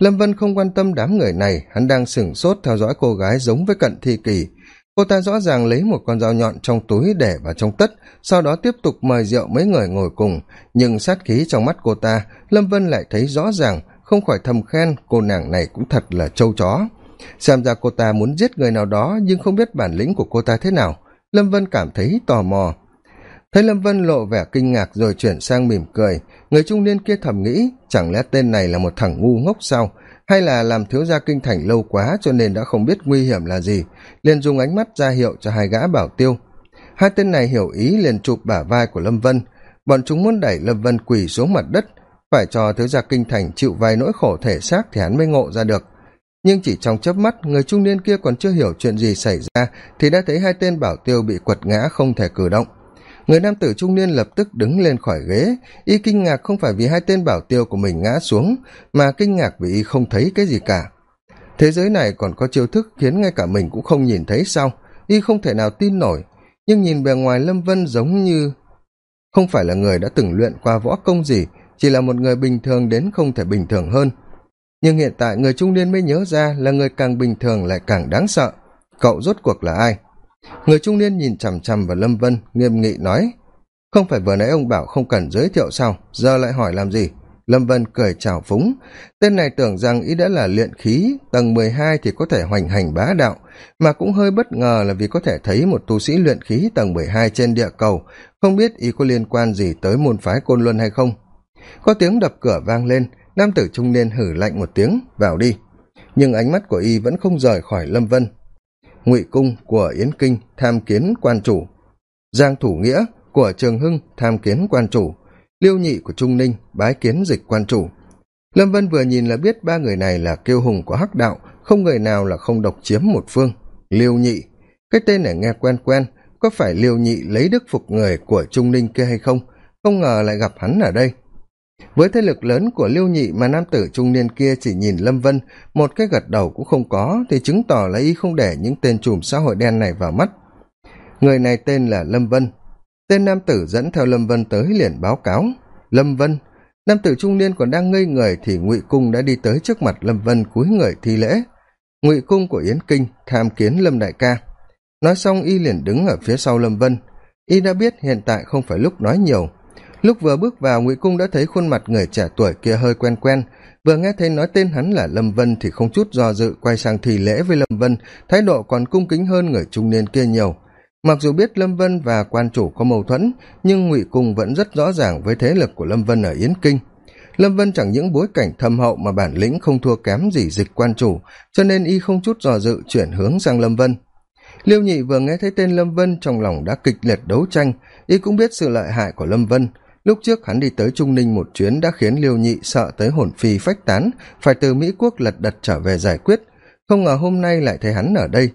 lâm vân không quan tâm đám người này, hắn đang sửng sốt theo dõi cô gái giống với cận thi kỳ cô ta rõ ràng lấy một con dao nhọn trong túi để vào trong tất, sau đó tiếp tục mời rượu mấy người ngồi cùng. Nhưng sát khí trong mắt cô ta, lâm vân lại thấy rõ ràng, không khỏi thầm khen cô nàng này cũng thật là trâu chó. Xem ra cô ta muốn giết người nào đó nhưng không biết bản lĩnh của cô ta thế nào. Lâm vân cảm thấy tò mò thấy lâm vân lộ vẻ kinh ngạc rồi chuyển sang mỉm cười, người trung niên kia thầm nghĩ chẳng lẽ tên này là một thằng ngu ngốc sao, hay là làm thiếu gia kinh thành lâu quá cho nên đã không biết nguy hiểm là gì, liền dùng ánh mắt ra hiệu cho hai gã bảo tiêu. Hai tên này hiểu ý liền chụp bả vai của lâm vân. Bọn chúng muốn đẩy lâm vân quỳ xuống mặt đất, phải cho thiếu gia kinh thành chịu vài nỗi khổ thể xác thì hắn mới ngộ ra được. Nhưng chỉ trong chớp mắt, người trung niên kia còn chưa hiểu chuyện gì xảy ra thì đã thấy hai tên bảo tiêu bị quật ngã không thể cử động người nam tử trung niên lập tức đứng lên khỏi ghế. Y kinh ngạc không phải vì hai tên bảo tiêu của mình ngã xuống, mà kinh ngạc vì y không thấy cái gì cả. Thế giới này còn có chiêu thức khiến ngay cả mình cũng không nhìn thấy sao? Y không thể nào tin nổi. Nhưng nhìn bề ngoài lâm vân giống như không phải là người đã từng luyện qua võ công gì, chỉ là một người bình thường đến không thể bình thường hơn. Nhưng hiện tại người trung niên mới nhớ ra là người càng bình thường lại càng đáng sợ. Cậu rốt cuộc là ai? Người trung niên nhìn chằm chằm vào lâm vân, nghiêm nghị nói, không phải vừa nãy ông bảo không cần giới thiệu sao? Giờ lại hỏi làm gì? Lâm vân cười chào phúng, tên này tưởng rằng ý đã là luyện khí, tầng mười hai thì có thể hoành hành bá đạo, mà cũng hơi bất ngờ là vì có thể thấy một tu sĩ luyện khí tầng mười hai trên địa cầu. Không biết ý có liên quan gì tới môn phái côn luân hay không? Có tiếng đập cửa vang lên, nam tử trung niên hử lạnh một tiếng, vào đi. Nhưng ánh mắt của y vẫn không rời khỏi lâm vân ngụy cung của yến kinh tham kiến quan chủ. Giang thủ nghĩa của trường hưng tham kiến quan chủ. Liêu nhị của trung ninh bái kiến dịch quan chủ. Lâm vân vừa nhìn là biết ba người này là kiêu hùng của hắc đạo, không người nào là không độc chiếm một phương. Liêu nhị, cái tên này nghe quen quen, có phải liêu nhị lấy đức phục người của trung ninh kia hay không? Không ngờ lại gặp hắn ở đây với thế lực lớn của liêu nhị mà nam tử trung niên kia chỉ nhìn lâm vân, một cái gật đầu cũng không có, thì chứng tỏ là y không để những tên chùm xã hội đen này vào mắt. Người này tên là lâm vân. Tên nam tử dẫn theo lâm vân tới liền báo cáo. Lâm vân, nam tử trung niên còn đang ngây người thì ngụy cung đã đi tới trước mặt lâm vân cúi người thi lễ. Ngụy cung của yến kinh tham kiến lâm đại ca. Nói xong y liền đứng ở phía sau lâm vân. Y đã biết hiện tại không phải lúc nói nhiều lúc vừa bước vào, ngụy cung đã thấy khuôn mặt người trẻ tuổi kia hơi quen quen. Vừa nghe thấy nói tên hắn là lâm vân thì không chút do dự quay sang thì lễ với lâm vân, thái độ còn cung kính hơn người trung niên kia nhiều. Mặc dù biết lâm vân và quan chủ có mâu thuẫn, nhưng ngụy cung vẫn rất rõ ràng với thế lực của lâm vân ở yến kinh. Lâm vân chẳng những bối cảnh thâm hậu mà bản lĩnh không thua kém gì dịch quan chủ, cho nên y không chút dò dự chuyển hướng sang lâm vân. Liêu nhị vừa nghe thấy tên lâm vân trong lòng đã kịch liệt đấu tranh, y cũng biết sự lợi hại của lâm vân lúc trước hắn đi tới trung ninh một chuyến đã khiến liêu nhị sợ tới hồn phi phách tán, phải từ mỹ quốc lật đật trở về giải quyết. Không ngờ hôm nay lại thấy hắn ở đây.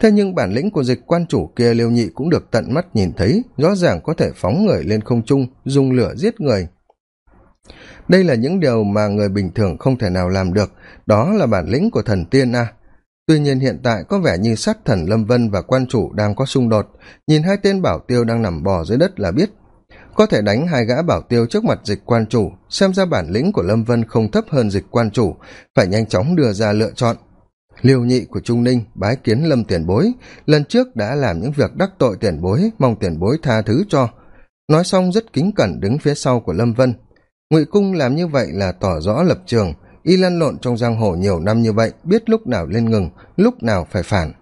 Thế nhưng bản lĩnh của dịch quan chủ kia liêu nhị cũng được tận mắt nhìn thấy, rõ ràng có thể phóng người lên không trung, dùng lửa giết người. Đây là những điều mà người bình thường không thể nào làm được, đó là bản lĩnh của thần tiên a tuy nhiên hiện tại có vẻ như sát thần lâm vân và quan chủ đang có xung đột, nhìn hai tên bảo tiêu đang nằm bò dưới đất là biết có thể đánh hai gã bảo tiêu trước mặt dịch quan chủ, xem ra bản lĩnh của lâm vân không thấp hơn dịch quan chủ, phải nhanh chóng đưa ra lựa chọn. Liều nhị của trung ninh bái kiến lâm tiền bối, lần trước đã làm những việc đắc tội tiền bối, mong tiền bối tha thứ cho. Nói xong rất kính cẩn đứng phía sau của lâm vân. Ngụy cung làm như vậy là tỏ rõ lập trường, y lăn lộn trong giang hồ nhiều năm như vậy, biết lúc nào lên ngừng, lúc nào phải phản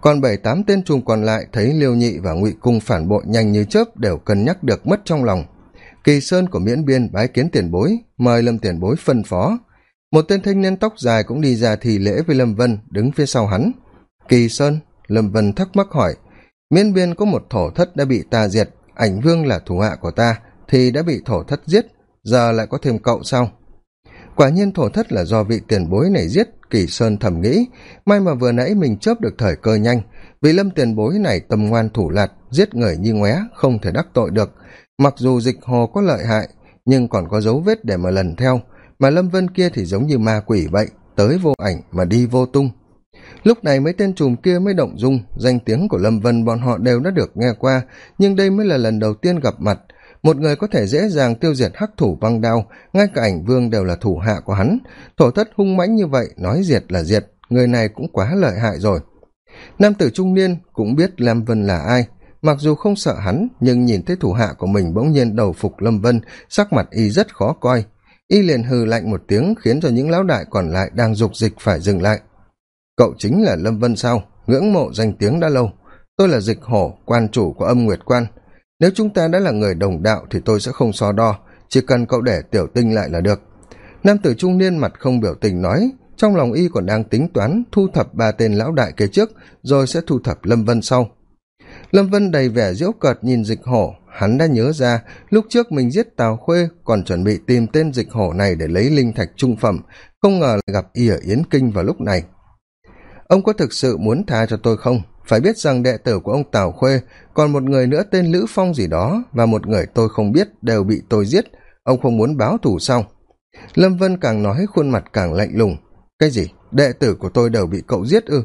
còn bảy, tám tên trùm còn lại thấy liêu nhị và ngụy cung phản bội nhanh như chớp đều cân nhắc được mất trong lòng. Kỳ sơn của miễn biên bái kiến tiền bối, mời lâm tiền bối phân phó. Một tên thanh niên tóc dài cũng đi ra thì lễ với lâm vân, đứng phía sau hắn. Kỳ sơn, lâm vân thắc mắc hỏi, miễn biên có một thổ thất đã bị ta diệt, ảnh vương là thủ hạ của ta, thì đã bị thổ thất giết, giờ lại có thêm cậu sau quả nhiên thổ thất là do vị tiền bối này giết kỳ sơn thầm nghĩ, may mà vừa nãy mình chớp được thời cơ nhanh, vì lâm tiền bối này tâm ngoan thủ lạt, giết người như ngoé, không thể đắc tội được. Mặc dù dịch hồ có lợi hại, nhưng còn có dấu vết để mà lần theo, mà lâm vân kia thì giống như ma quỷ vậy, tới vô ảnh mà đi vô tung. Lúc này mấy tên chùm kia mới động dung, danh tiếng của lâm vân bọn họ đều đã được nghe qua, nhưng đây mới là lần đầu tiên gặp mặt một người có thể dễ dàng tiêu diệt hắc thủ băng đao, ngay cả ảnh vương đều là thủ hạ của hắn. Thổ thất hung mãnh như vậy, nói diệt là diệt, người này cũng quá lợi hại rồi. Nam tử trung niên cũng biết lam vân là ai. Mặc dù không sợ hắn, nhưng nhìn thấy thủ hạ của mình bỗng nhiên đầu phục lâm vân, sắc mặt y rất khó coi. Y liền hừ lạnh một tiếng, khiến cho những lão đại còn lại đang dục dịch phải dừng lại. Cậu chính là lâm vân sao? Ngưỡng mộ danh tiếng đã lâu. Tôi là dịch hổ, quan chủ của âm nguyệt quan nếu chúng ta đã là người đồng đạo thì tôi sẽ không so đo, chỉ cần cậu để tiểu tinh lại là được. Nam tử trung niên mặt không biểu tình nói, trong lòng y còn đang tính toán thu thập ba tên lão đại kế trước, rồi sẽ thu thập lâm vân sau. Lâm vân đầy vẻ diễu cợt nhìn dịch hổ. Hắn đã nhớ ra, lúc trước mình giết tào khuê còn chuẩn bị tìm tên dịch hổ này để lấy linh thạch trung phẩm, không ngờ lại gặp y ở yến kinh vào lúc này. Ông có thực sự muốn tha cho tôi không? Phải biết rằng đệ tử của ông tào khuê còn một người nữa tên lữ phong gì đó và một người tôi không biết đều bị tôi giết. Ông không muốn báo thù xong lâm vân càng nói khuôn mặt càng lạnh lùng. Cái gì? Đệ tử của tôi đều bị cậu giết ư?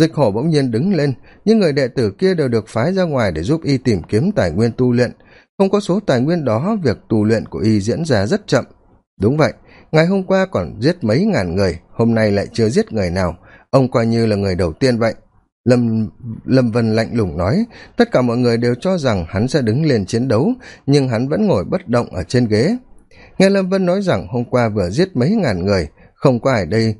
Dịch hổ bỗng nhiên đứng lên. Nhưng người đệ tử kia đều được phái ra ngoài để giúp y tìm kiếm tài nguyên tu luyện. Không có số tài nguyên đó, việc tu luyện của y diễn ra rất chậm. Đúng vậy, ngày hôm qua còn giết mấy ngàn người, hôm nay lại chưa giết người nào. Ông coi như là người đầu tiên vậy lâm lâm vân lạnh lùng nói, tất cả mọi người đều cho rằng hắn sẽ đứng lên chiến đấu, nhưng hắn vẫn ngồi bất động ở trên ghế. Nghe lâm vân nói rằng hôm qua vừa giết mấy ngàn người, không có ai đây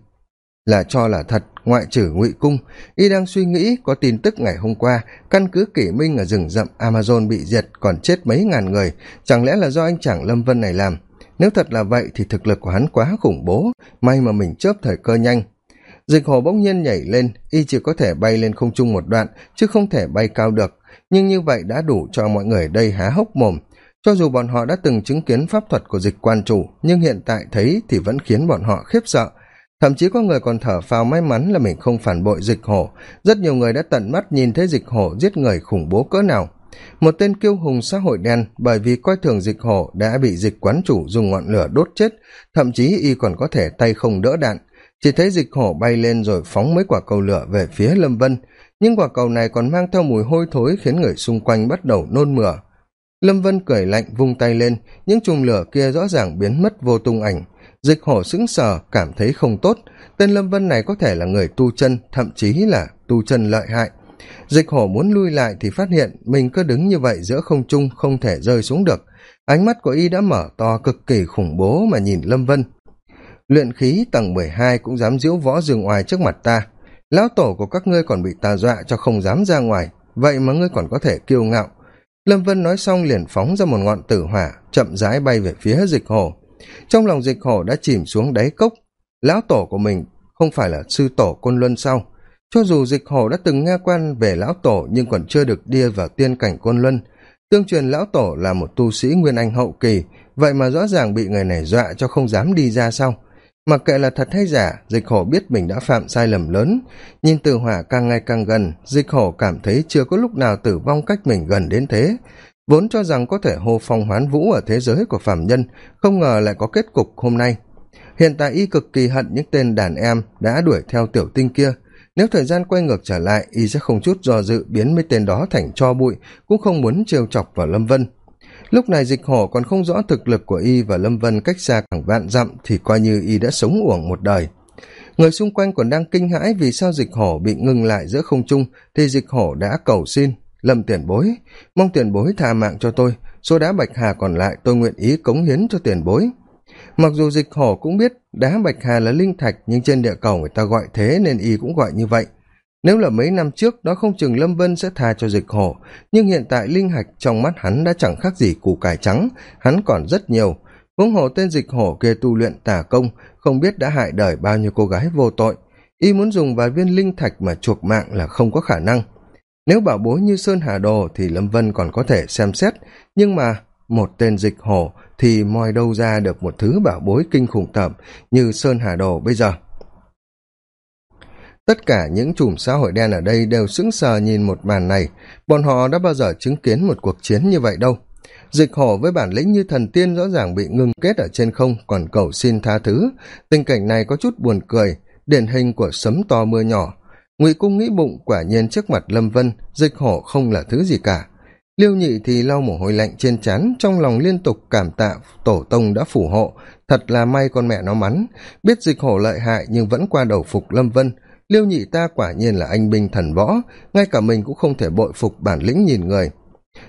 là cho là thật, ngoại trừ ngụy cung. Y đang suy nghĩ, có tin tức ngày hôm qua, căn cứ kỷ minh ở rừng rậm amazon bị diệt còn chết mấy ngàn người, chẳng lẽ là do anh chàng lâm vân này làm? Nếu thật là vậy thì thực lực của hắn quá khủng bố, may mà mình chớp thời cơ nhanh dịch hồ bỗng nhiên nhảy lên, y chỉ có thể bay lên không trung một đoạn, chứ không thể bay cao được. Nhưng như vậy đã đủ cho mọi người đây há hốc mồm. Cho dù bọn họ đã từng chứng kiến pháp thuật của dịch quan chủ, nhưng hiện tại thấy thì vẫn khiến bọn họ khiếp sợ. Thậm chí có người còn thở phào may mắn là mình không phản bội dịch hổ. Rất nhiều người đã tận mắt nhìn thấy dịch hổ giết người khủng bố cỡ nào. Một tên kiêu hùng xã hội đen, bởi vì coi thường dịch hổ, đã bị dịch quán chủ dùng ngọn lửa đốt chết. Thậm chí y còn có thể tay không đỡ đạn chỉ thấy dịch hổ bay lên rồi phóng mấy quả cầu lửa về phía lâm vân. Nhưng quả cầu này còn mang theo mùi hôi thối khiến người xung quanh bắt đầu nôn mửa. Lâm vân cười lạnh vung tay lên. Những chùm lửa kia rõ ràng biến mất vô tung ảnh. Dịch hổ sững sờ, cảm thấy không tốt. Tên lâm vân này có thể là người tu chân, thậm chí là tu chân lợi hại. Dịch hổ muốn lui lại thì phát hiện mình cứ đứng như vậy giữa không trung không thể rơi xuống được. Ánh mắt của y đã mở to cực kỳ khủng bố mà nhìn lâm vân luyện khí tầng mười hai cũng dám diễu võ dương ngoài trước mặt ta. Lão tổ của các ngươi còn bị ta dọa cho không dám ra ngoài. Vậy mà ngươi còn có thể kiêu ngạo. Lâm vân nói xong liền phóng ra một ngọn tử hỏa, chậm rãi bay về phía dịch hồ. Trong lòng dịch hổ đã chìm xuống đáy cốc. Lão tổ của mình không phải là sư tổ côn luân sau cho dù dịch hổ đã từng nghe quan về lão tổ nhưng còn chưa được đi vào tiên cảnh côn luân. Tương truyền lão tổ là một tu sĩ nguyên anh hậu kỳ. Vậy mà rõ ràng bị người này dọa cho không dám đi ra sau mặc kệ là thật hay giả, dịch hổ biết mình đã phạm sai lầm lớn. Nhìn từ hỏa càng ngày càng gần, dịch hổ cảm thấy chưa có lúc nào tử vong cách mình gần đến thế. Vốn cho rằng có thể hô phong hoán vũ ở thế giới của phạm nhân, không ngờ lại có kết cục hôm nay. Hiện tại y cực kỳ hận những tên đàn em đã đuổi theo tiểu tinh kia. Nếu thời gian quay ngược trở lại, y sẽ không chút do dự biến mấy tên đó thành cho bụi, cũng không muốn trêu chọc vào lâm vân lúc này dịch hổ còn không rõ thực lực của y và lâm vân cách xa khoảng vạn dặm thì coi như y đã sống uổng một đời. Người xung quanh còn đang kinh hãi vì sao dịch hổ bị ngừng lại giữa không trung thì dịch hổ đã cầu xin, lâm tiền bối, mong tiền bối tha mạng cho tôi, số đá bạch hà còn lại tôi nguyện ý cống hiến cho tiền bối. Mặc dù dịch hổ cũng biết đá bạch hà là linh thạch nhưng trên địa cầu người ta gọi thế nên y cũng gọi như vậy nếu là mấy năm trước, đó không chừng lâm vân sẽ tha cho dịch hổ nhưng hiện tại linh hạch trong mắt hắn đã chẳng khác gì củ cải trắng. Hắn còn rất nhiều. Huống hồ tên dịch hổ kia tu luyện tả công, không biết đã hại đời bao nhiêu cô gái vô tội. Y muốn dùng vài viên linh thạch mà chuộc mạng là không có khả năng. Nếu bảo bối như sơn hà đồ thì lâm vân còn có thể xem xét. Nhưng mà một tên dịch hổ thì moi đâu ra được một thứ bảo bối kinh khủng tởm như sơn hà đồ bây giờ tất cả những chùm xã hội đen ở đây đều sững sờ nhìn một màn này. Bọn họ đã bao giờ chứng kiến một cuộc chiến như vậy đâu? Dịch hổ với bản lĩnh như thần tiên rõ ràng bị ngưng kết ở trên không, còn cầu xin tha thứ. Tình cảnh này có chút buồn cười. Điển hình của sấm to mưa nhỏ. Ngụy cung nghĩ bụng, quả nhiên trước mặt lâm vân, dịch hổ không là thứ gì cả. Liêu nhị thì lau mồ hôi lạnh trên trán, trong lòng liên tục cảm tạ tổ tông đã phù hộ. Thật là may con mẹ nó mắn. Biết dịch hổ lợi hại nhưng vẫn qua đầu phục lâm vân liêu nhị ta quả nhiên là anh binh thần võ, ngay cả mình cũng không thể bội phục bản lĩnh nhìn người.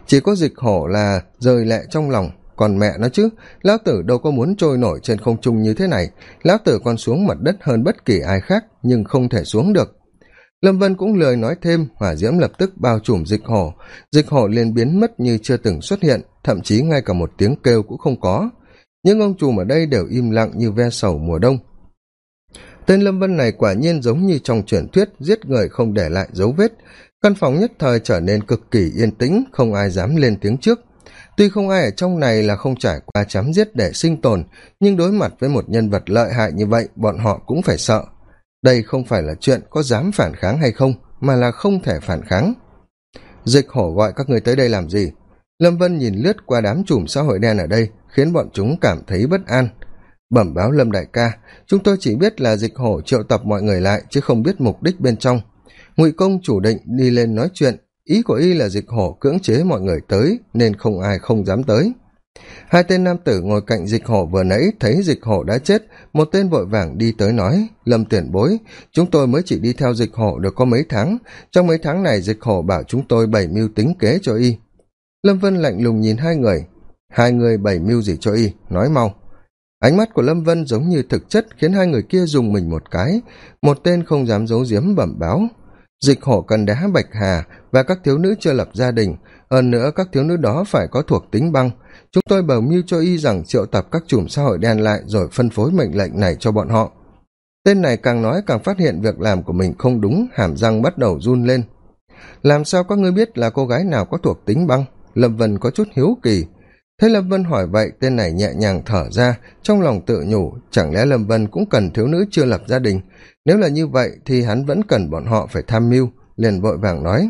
Chỉ có dịch hổ là rời lệ trong lòng. Còn mẹ nó chứ, lão tử đâu có muốn trôi nổi trên không trung như thế này. Lão tử còn xuống mặt đất hơn bất kỳ ai khác, nhưng không thể xuống được. Lâm vân cũng lười nói thêm, hỏa diễm lập tức bao trùm dịch hổ. Dịch hổ liền biến mất như chưa từng xuất hiện, thậm chí ngay cả một tiếng kêu cũng không có. Những ông trùm ở đây đều im lặng như ve sầu mùa đông tên lâm vân này quả nhiên giống như trong truyền thuyết, giết người không để lại dấu vết. Căn phòng nhất thời trở nên cực kỳ yên tĩnh, không ai dám lên tiếng trước. Tuy không ai ở trong này là không trải qua chém giết để sinh tồn, nhưng đối mặt với một nhân vật lợi hại như vậy, bọn họ cũng phải sợ. Đây không phải là chuyện có dám phản kháng hay không, mà là không thể phản kháng. Dịch hổ gọi các người tới đây làm gì? Lâm vân nhìn lướt qua đám chùm xã hội đen ở đây, khiến bọn chúng cảm thấy bất an bẩm báo lâm đại ca, chúng tôi chỉ biết là dịch hổ triệu tập mọi người lại chứ không biết mục đích bên trong. Ngụy công chủ định đi lên nói chuyện, ý của y là dịch hổ cưỡng chế mọi người tới, nên không ai không dám tới. Hai tên nam tử ngồi cạnh dịch hổ vừa nãy thấy dịch hổ đã chết, một tên vội vàng đi tới nói, lâm tuyển bối, chúng tôi mới chỉ đi theo dịch hổ được có mấy tháng, trong mấy tháng này dịch hổ bảo chúng tôi bảy mưu tính kế cho y. Lâm vân lạnh lùng nhìn hai người hai người bảy mưu gì cho y? Nói mau ánh mắt của lâm vân giống như thực chất khiến hai người kia dùng mình một cái. Một tên không dám giấu giếm bẩm báo. Dịch hổ cần đá, bạch hà và các thiếu nữ chưa lập gia đình. Hơn nữa, các thiếu nữ đó phải có thuộc tính băng. Chúng tôi bầu mưu cho y rằng triệu tập các chùm xã hội đen lại rồi phân phối mệnh lệnh này cho bọn họ. Tên này càng nói càng phát hiện việc làm của mình không đúng, hàm răng bắt đầu run lên. Làm sao các ngươi biết là cô gái nào có thuộc tính băng? Lâm vân có chút hiếu kỳ thế lâm vân hỏi vậy, tên này nhẹ nhàng thở ra, trong lòng tự nhủ, chẳng lẽ lâm vân cũng cần thiếu nữ chưa lập gia đình? Nếu là như vậy thì hắn vẫn cần bọn họ phải tham mưu, liền vội vàng nói.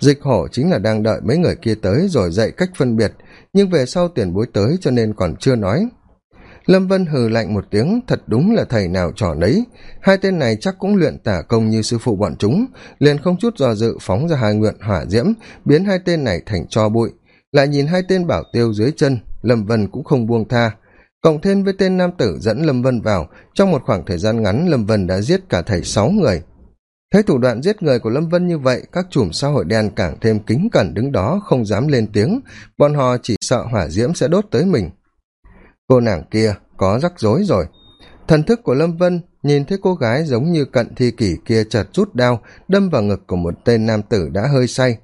Dịch hổ chính là đang đợi mấy người kia tới rồi dạy cách phân biệt, nhưng về sau tiền bối tới cho nên còn chưa nói. Lâm vân hừ lạnh một tiếng, thật đúng là thầy nào trò nấy. Hai tên này chắc cũng luyện tả công như sư phụ bọn chúng, liền không chút do dự phóng ra hai nguyện hỏa diễm, biến hai tên này thành cho bụi lại nhìn hai tên bảo tiêu dưới chân, lâm vân cũng không buông tha. Cộng thêm với tên nam tử dẫn lâm vân vào, trong một khoảng thời gian ngắn lâm vân đã giết cả thầy sáu người. Thấy thủ đoạn giết người của lâm vân như vậy, các chùm xã hội đen càng thêm kính cẩn đứng đó, không dám lên tiếng. Bọn họ chỉ sợ hỏa diễm sẽ đốt tới mình. Cô nàng kia có rắc rối rồi. Thần thức của lâm vân nhìn thấy cô gái giống như cận thi kỷ kia chật rút đao đâm vào ngực của một tên nam tử đã hơi say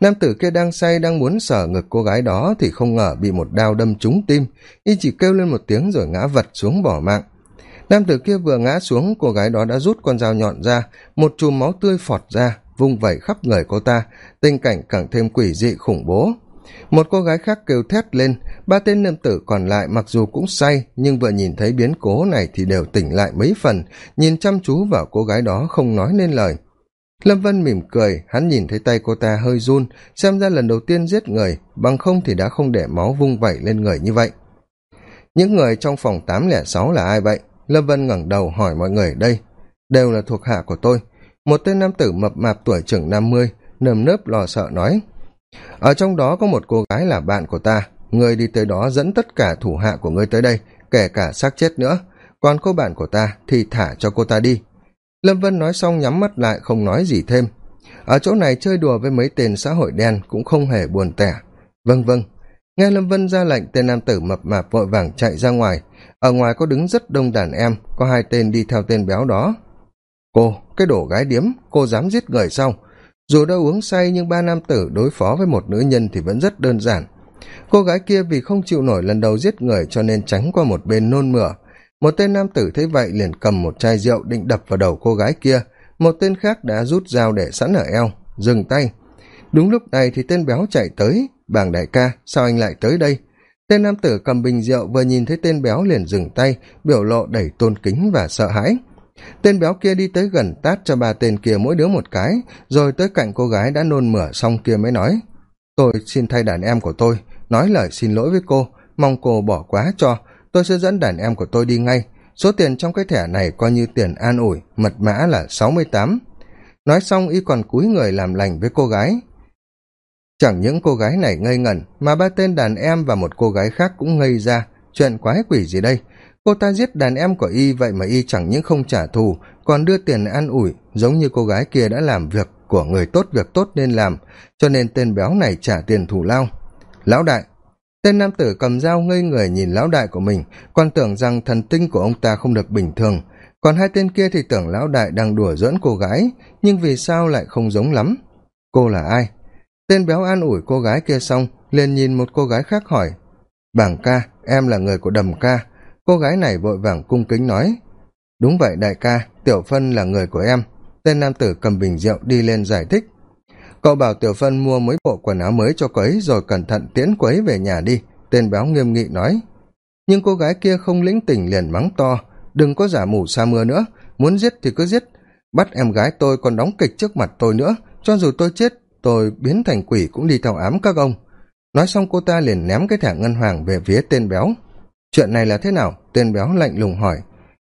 nam tử kia đang say đang muốn sờ ngực cô gái đó thì không ngờ bị một đao đâm trúng tim. Y chỉ kêu lên một tiếng rồi ngã vật xuống bỏ mạng. Nam tử kia vừa ngã xuống, cô gái đó đã rút con dao nhọn ra, một chùm máu tươi phọt ra, vung vẩy khắp người cô ta, tình cảnh càng thêm quỷ dị khủng bố. Một cô gái khác kêu thét lên, ba tên nam tử còn lại mặc dù cũng say, nhưng vừa nhìn thấy biến cố này thì đều tỉnh lại mấy phần, nhìn chăm chú vào cô gái đó không nói nên lời lâm vân mỉm cười, hắn nhìn thấy tay cô ta hơi run, xem ra lần đầu tiên giết người, bằng không thì đã không để máu vung vẩy lên người như vậy. Những người trong phòng tám lẻ sáu là ai vậy? Lâm vân ngẩng đầu hỏi mọi người đây. Đều là thuộc hạ của tôi. Một tên nam tử mập mạp tuổi chừng năm mươi, nơm nớp lo sợ nói. Ở trong đó có một cô gái là bạn của ta. Người đi tới đó dẫn tất cả thủ hạ của ngươi tới đây, kể cả xác chết nữa. Còn cô bạn của ta thì thả cho cô ta đi lâm vân nói xong nhắm mắt lại, không nói gì thêm. Ở chỗ này chơi đùa với mấy tên xã hội đen cũng không hề buồn tẻ. Vâng vâng. Nghe lâm vân ra lệnh, tên nam tử mập mạp vội vàng chạy ra ngoài. Ở ngoài có đứng rất đông đàn em, có hai tên đi theo tên béo đó. Cô, cái đổ gái điếm, cô dám giết người sau. dù đã uống say nhưng ba nam tử đối phó với một nữ nhân thì vẫn rất đơn giản. Cô gái kia vì không chịu nổi lần đầu giết người cho nên tránh qua một bên nôn mửa một tên nam tử thấy vậy liền cầm một chai rượu định đập vào đầu cô gái kia. Một tên khác đã rút dao để sẵn ở eo, dừng tay. Đúng lúc này thì tên béo chạy tới. Bảng đại ca, sao anh lại tới đây? Tên nam tử cầm bình rượu vừa nhìn thấy tên béo liền dừng tay, biểu lộ đầy tôn kính và sợ hãi. Tên béo kia đi tới gần tát cho ba tên kia mỗi đứa một cái, rồi tới cạnh cô gái đã nôn mửa xong kia mới nói, tôi xin thay đàn em của tôi, nói lời xin lỗi với cô, mong cô bỏ quá cho tôi sẽ dẫn đàn em của tôi đi ngay. Số tiền trong cái thẻ này coi như tiền an ủi, mật mã là sáu mươi tám. Nói xong, y còn cúi người làm lành với cô gái. Chẳng những cô gái này ngây ngẩn, mà ba tên đàn em và một cô gái khác cũng ngây ra. Chuyện quái quỷ gì đây? Cô ta giết đàn em của y, vậy mà y chẳng những không trả thù, còn đưa tiền an ủi, giống như cô gái kia đã làm việc của người tốt việc tốt nên làm, cho nên tên béo này trả tiền thù lao. Lão đại tên nam tử cầm dao ngây người nhìn lão đại của mình, còn tưởng rằng thần tinh của ông ta không được bình thường. Còn hai tên kia thì tưởng lão đại đang đùa giỡn cô gái, nhưng vì sao lại không giống lắm? Cô là ai? Tên béo an ủi cô gái kia xong, liền nhìn một cô gái khác hỏi. Bảng ca, em là người của đầm ca. Cô gái này vội vàng cung kính nói. Đúng vậy đại ca, tiểu phân là người của em. Tên nam tử cầm bình rượu đi lên giải thích cậu bảo tiểu phân mua mấy bộ quần áo mới cho cô ấy rồi cẩn thận tiễn cô ấy về nhà đi. Tên béo nghiêm nghị nói. Nhưng cô gái kia không lĩnh tỉnh liền mắng to. Đừng có giả mù sa mưa nữa. Muốn giết thì cứ giết. Bắt em gái tôi còn đóng kịch trước mặt tôi nữa. Cho dù tôi chết, tôi biến thành quỷ cũng đi theo ám các ông. Nói xong cô ta liền ném cái thẻ ngân hoàng về phía tên béo. Chuyện này là thế nào? Tên béo lạnh lùng hỏi.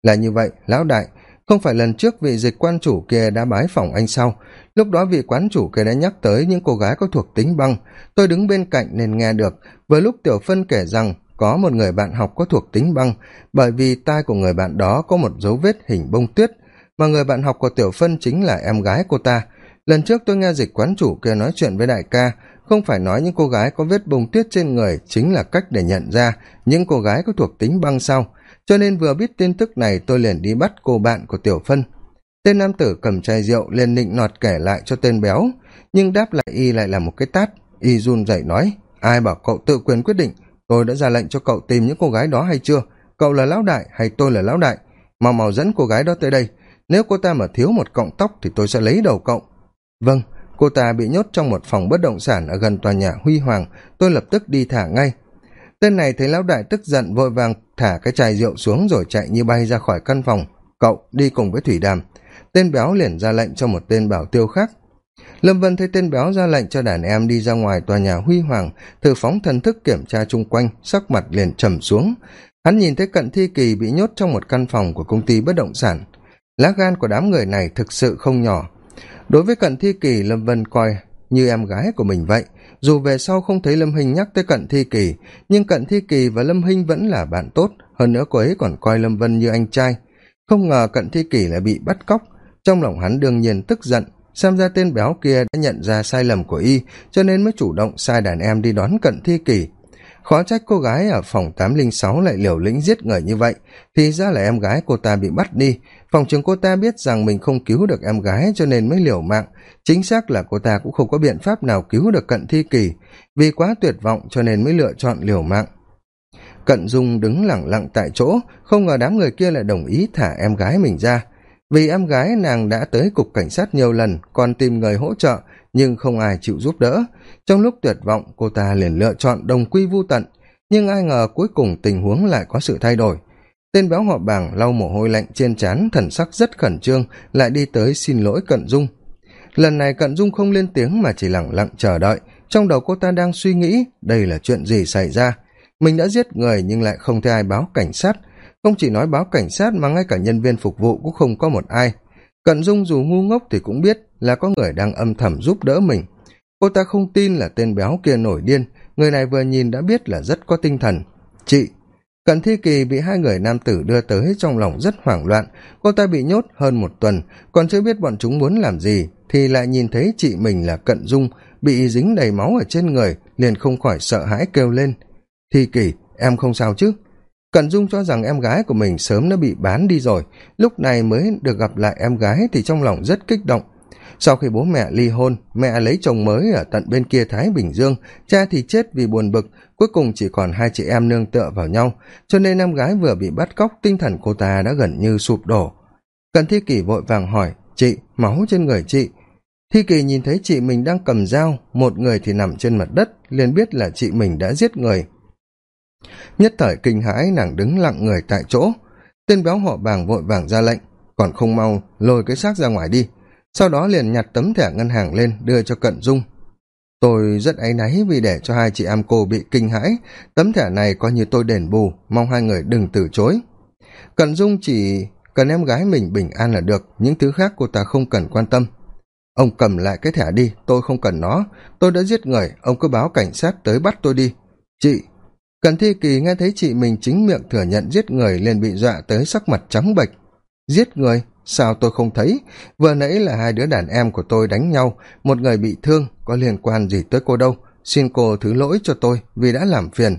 Là như vậy, lão đại. Không phải lần trước vị dịch quan chủ kia đã bái phòng anh sau lúc đó vị quán chủ kia đã nhắc tới những cô gái có thuộc tính băng. Tôi đứng bên cạnh nên nghe được. Vừa lúc tiểu phân kể rằng có một người bạn học có thuộc tính băng. Bởi vì tai của người bạn đó có một dấu vết hình bông tuyết. Mà người bạn học của tiểu phân chính là em gái cô ta. Lần trước tôi nghe dịch quán chủ kia nói chuyện với đại ca. Không phải nói những cô gái có vết bông tuyết trên người chính là cách để nhận ra những cô gái có thuộc tính băng sau cho nên vừa biết tin tức này, tôi liền đi bắt cô bạn của tiểu phân tên nam tử cầm chai rượu liền nịnh nọt kể lại cho tên béo, nhưng đáp lại y lại là một cái tát. Y run rẩy nói, ai bảo cậu tự quyền quyết định? Tôi đã ra lệnh cho cậu tìm những cô gái đó hay chưa? Cậu là lão đại hay tôi là lão đại? Mau mau dẫn cô gái đó tới đây. Nếu cô ta mà thiếu một cọng tóc thì tôi sẽ lấy đầu cậu. Vâng. Cô ta bị nhốt trong một phòng bất động sản ở gần tòa nhà huy hoàng. Tôi lập tức đi thả ngay. Tên này thấy lão đại tức giận, vội vàng thả cái chai rượu xuống rồi chạy như bay ra khỏi căn phòng. Cậu đi cùng với thủy đàm tên béo liền ra lệnh cho một tên bảo tiêu khác. Lâm vân thấy tên béo ra lệnh cho đàn em đi ra ngoài tòa nhà huy hoàng, thử phóng thần thức kiểm tra chung quanh, sắc mặt liền trầm xuống. Hắn nhìn thấy cận thi kỳ bị nhốt trong một căn phòng của công ty bất động sản. Lá gan của đám người này thực sự không nhỏ. Đối với cận thi kỳ, lâm vân coi như em gái của mình vậy. Dù về sau không thấy lâm hinh nhắc tới cận thi kỳ, nhưng cận thi kỳ và lâm hinh vẫn là bạn tốt. Hơn nữa cô ấy còn coi lâm vân như anh trai. Không ngờ cận thi kỳ lại bị bắt cóc trong lòng hắn đương nhiên tức giận, xem ra tên béo kia đã nhận ra sai lầm của y, cho nên mới chủ động sai đàn em đi đón cận thi kỳ. Khó trách cô gái ở phòng tám linh sáu lại liều lĩnh giết người như vậy. Thì ra là em gái cô ta bị bắt đi. Phòng trường cô ta biết rằng mình không cứu được em gái cho nên mới liều mạng. Chính xác là cô ta cũng không có biện pháp nào cứu được cận thi kỳ. Vì quá tuyệt vọng cho nên mới lựa chọn liều mạng. Cận dung đứng lẳng lặng tại chỗ, không ngờ đám người kia lại đồng ý thả em gái mình ra vì em gái nàng đã tới cục cảnh sát nhiều lần, còn tìm người hỗ trợ, nhưng không ai chịu giúp đỡ. Trong lúc tuyệt vọng, cô ta liền lựa chọn đồng quy vô tận, nhưng ai ngờ cuối cùng tình huống lại có sự thay đổi. Tên béo họ bảng lau mồ hôi lạnh trên trán, thần sắc rất khẩn trương, lại đi tới xin lỗi cận dung. Lần này cận dung không lên tiếng mà chỉ lẳng lặng chờ đợi. Trong đầu cô ta đang suy nghĩ, đây là chuyện gì xảy ra? Mình đã giết người nhưng lại không thấy ai báo cảnh sát không chỉ nói báo cảnh sát mà ngay cả nhân viên phục vụ cũng không có một ai. Cận dung dù ngu ngốc thì cũng biết là có người đang âm thầm giúp đỡ mình. Cô ta không tin là tên béo kia nổi điên. Người này vừa nhìn đã biết là rất có tinh thần. Chị, cận thi kỳ bị hai người nam tử đưa tới trong lòng rất hoảng loạn. Cô ta bị nhốt hơn một tuần, còn chưa biết bọn chúng muốn làm gì, thì lại nhìn thấy chị mình là cận dung, bị dính đầy máu ở trên người, liền không khỏi sợ hãi kêu lên. Thi kỳ, em không sao chứ? Cần dung cho rằng em gái của mình sớm đã bị bán đi rồi. Lúc này mới được gặp lại em gái thì trong lòng rất kích động. Sau khi bố mẹ ly hôn, mẹ lấy chồng mới ở tận bên kia thái bình dương. Cha thì chết vì buồn bực, cuối cùng chỉ còn hai chị em nương tựa vào nhau. Cho nên em gái vừa bị bắt cóc, tinh thần cô ta đã gần như sụp đổ. Cần thi kỷ vội vàng hỏi, chị, máu trên người chị? Thi kỳ nhìn thấy chị mình đang cầm dao, một người thì nằm trên mặt đất, liền biết là chị mình đã giết người nhất thời kinh hãi, nàng đứng lặng người tại chỗ. Tên béo họ bàng vội vàng ra lệnh, còn không mau lôi cái xác ra ngoài đi. Sau đó liền nhặt tấm thẻ ngân hàng lên, đưa cho cận dung. Tôi rất áy náy vì để cho hai chị em cô bị kinh hãi. Tấm thẻ này coi như tôi đền bù, mong hai người đừng từ chối. Cận dung chỉ cần em gái mình bình an là được, những thứ khác cô ta không cần quan tâm. Ông cầm lại cái thẻ đi, tôi không cần nó. Tôi đã giết người, ông cứ báo cảnh sát tới bắt tôi đi. Chị cần thi kỳ nghe thấy chị mình chính miệng thừa nhận giết người liền bị dọa tới sắc mặt trắng bệch. Giết người? Sao tôi không thấy? Vừa nãy là hai đứa đàn em của tôi đánh nhau, một người bị thương, có liên quan gì tới cô đâu. Xin cô thứ lỗi cho tôi vì đã làm phiền.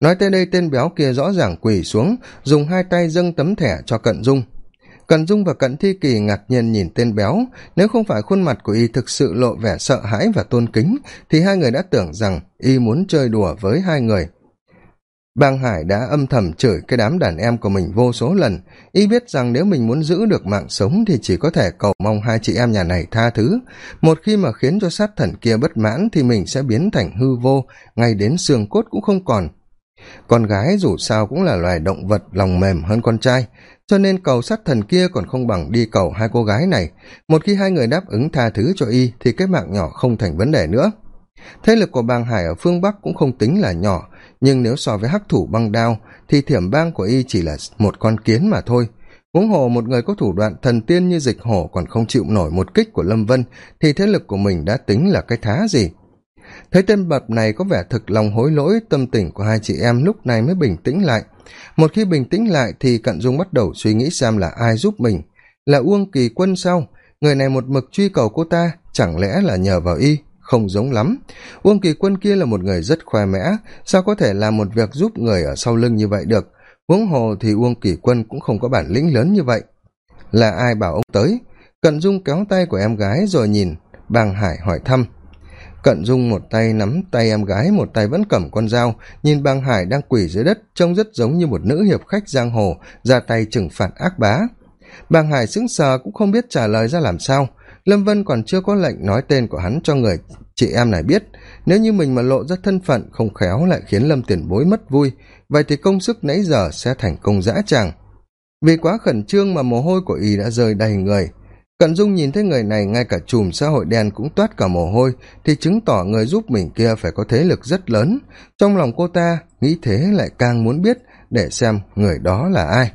Nói tới đây tên béo kia rõ ràng quỳ xuống, dùng hai tay dâng tấm thẻ cho cận dung. Cận dung và cận thi kỳ ngạc nhiên nhìn tên béo. Nếu không phải khuôn mặt của y thực sự lộ vẻ sợ hãi và tôn kính, thì hai người đã tưởng rằng y muốn chơi đùa với hai người bang hải đã âm thầm chửi cái đám đàn em của mình vô số lần. Y biết rằng nếu mình muốn giữ được mạng sống thì chỉ có thể cầu mong hai chị em nhà này tha thứ. Một khi mà khiến cho sát thần kia bất mãn thì mình sẽ biến thành hư vô, ngay đến xương cốt cũng không còn. Con gái dù sao cũng là loài động vật lòng mềm hơn con trai, cho nên cầu sát thần kia còn không bằng đi cầu hai cô gái này. Một khi hai người đáp ứng tha thứ cho y thì cái mạng nhỏ không thành vấn đề nữa thế lực của bang hải ở phương bắc cũng không tính là nhỏ, nhưng nếu so với hắc thủ băng đao, thì thiểm bang của y chỉ là một con kiến mà thôi. Huống hồ một người có thủ đoạn thần tiên như dịch hổ còn không chịu nổi một kích của lâm vân, thì thế lực của mình đã tính là cái thá gì? Thấy tên bập này có vẻ thực lòng hối lỗi, tâm tình của hai chị em lúc này mới bình tĩnh lại. Một khi bình tĩnh lại thì cận dung bắt đầu suy nghĩ xem là ai giúp mình. Là uông kỳ quân sau người này một mực truy cầu cô ta, chẳng lẽ là nhờ vào y? Không giống lắm. Uông kỳ quân kia là một người rất khoe mẽ. Sao có thể làm một việc giúp người ở sau lưng như vậy được? Huống hồ thì uông kỳ quân cũng không có bản lĩnh lớn như vậy. Là ai bảo ông tới? Cận dung kéo tay của em gái rồi nhìn. Bàng hải hỏi thăm. Cận dung một tay nắm tay em gái, một tay vẫn cầm con dao. Nhìn bàng hải đang quỳ dưới đất, trông rất giống như một nữ hiệp khách giang hồ, ra tay trừng phạt ác bá. Bàng hải sững sờ cũng không biết trả lời ra làm sao lâm vân còn chưa có lệnh nói tên của hắn cho người chị em này biết. Nếu như mình mà lộ ra thân phận không khéo lại khiến lâm tiền bối mất vui, vậy thì công sức nãy giờ sẽ thành công dã tràng. Vì quá khẩn trương mà mồ hôi của y đã rơi đầy người. Cận dung nhìn thấy người này ngay cả chùm xã hội đen cũng toát cả mồ hôi, thì chứng tỏ người giúp mình kia phải có thế lực rất lớn. Trong lòng cô ta, nghĩ thế lại càng muốn biết để xem người đó là ai.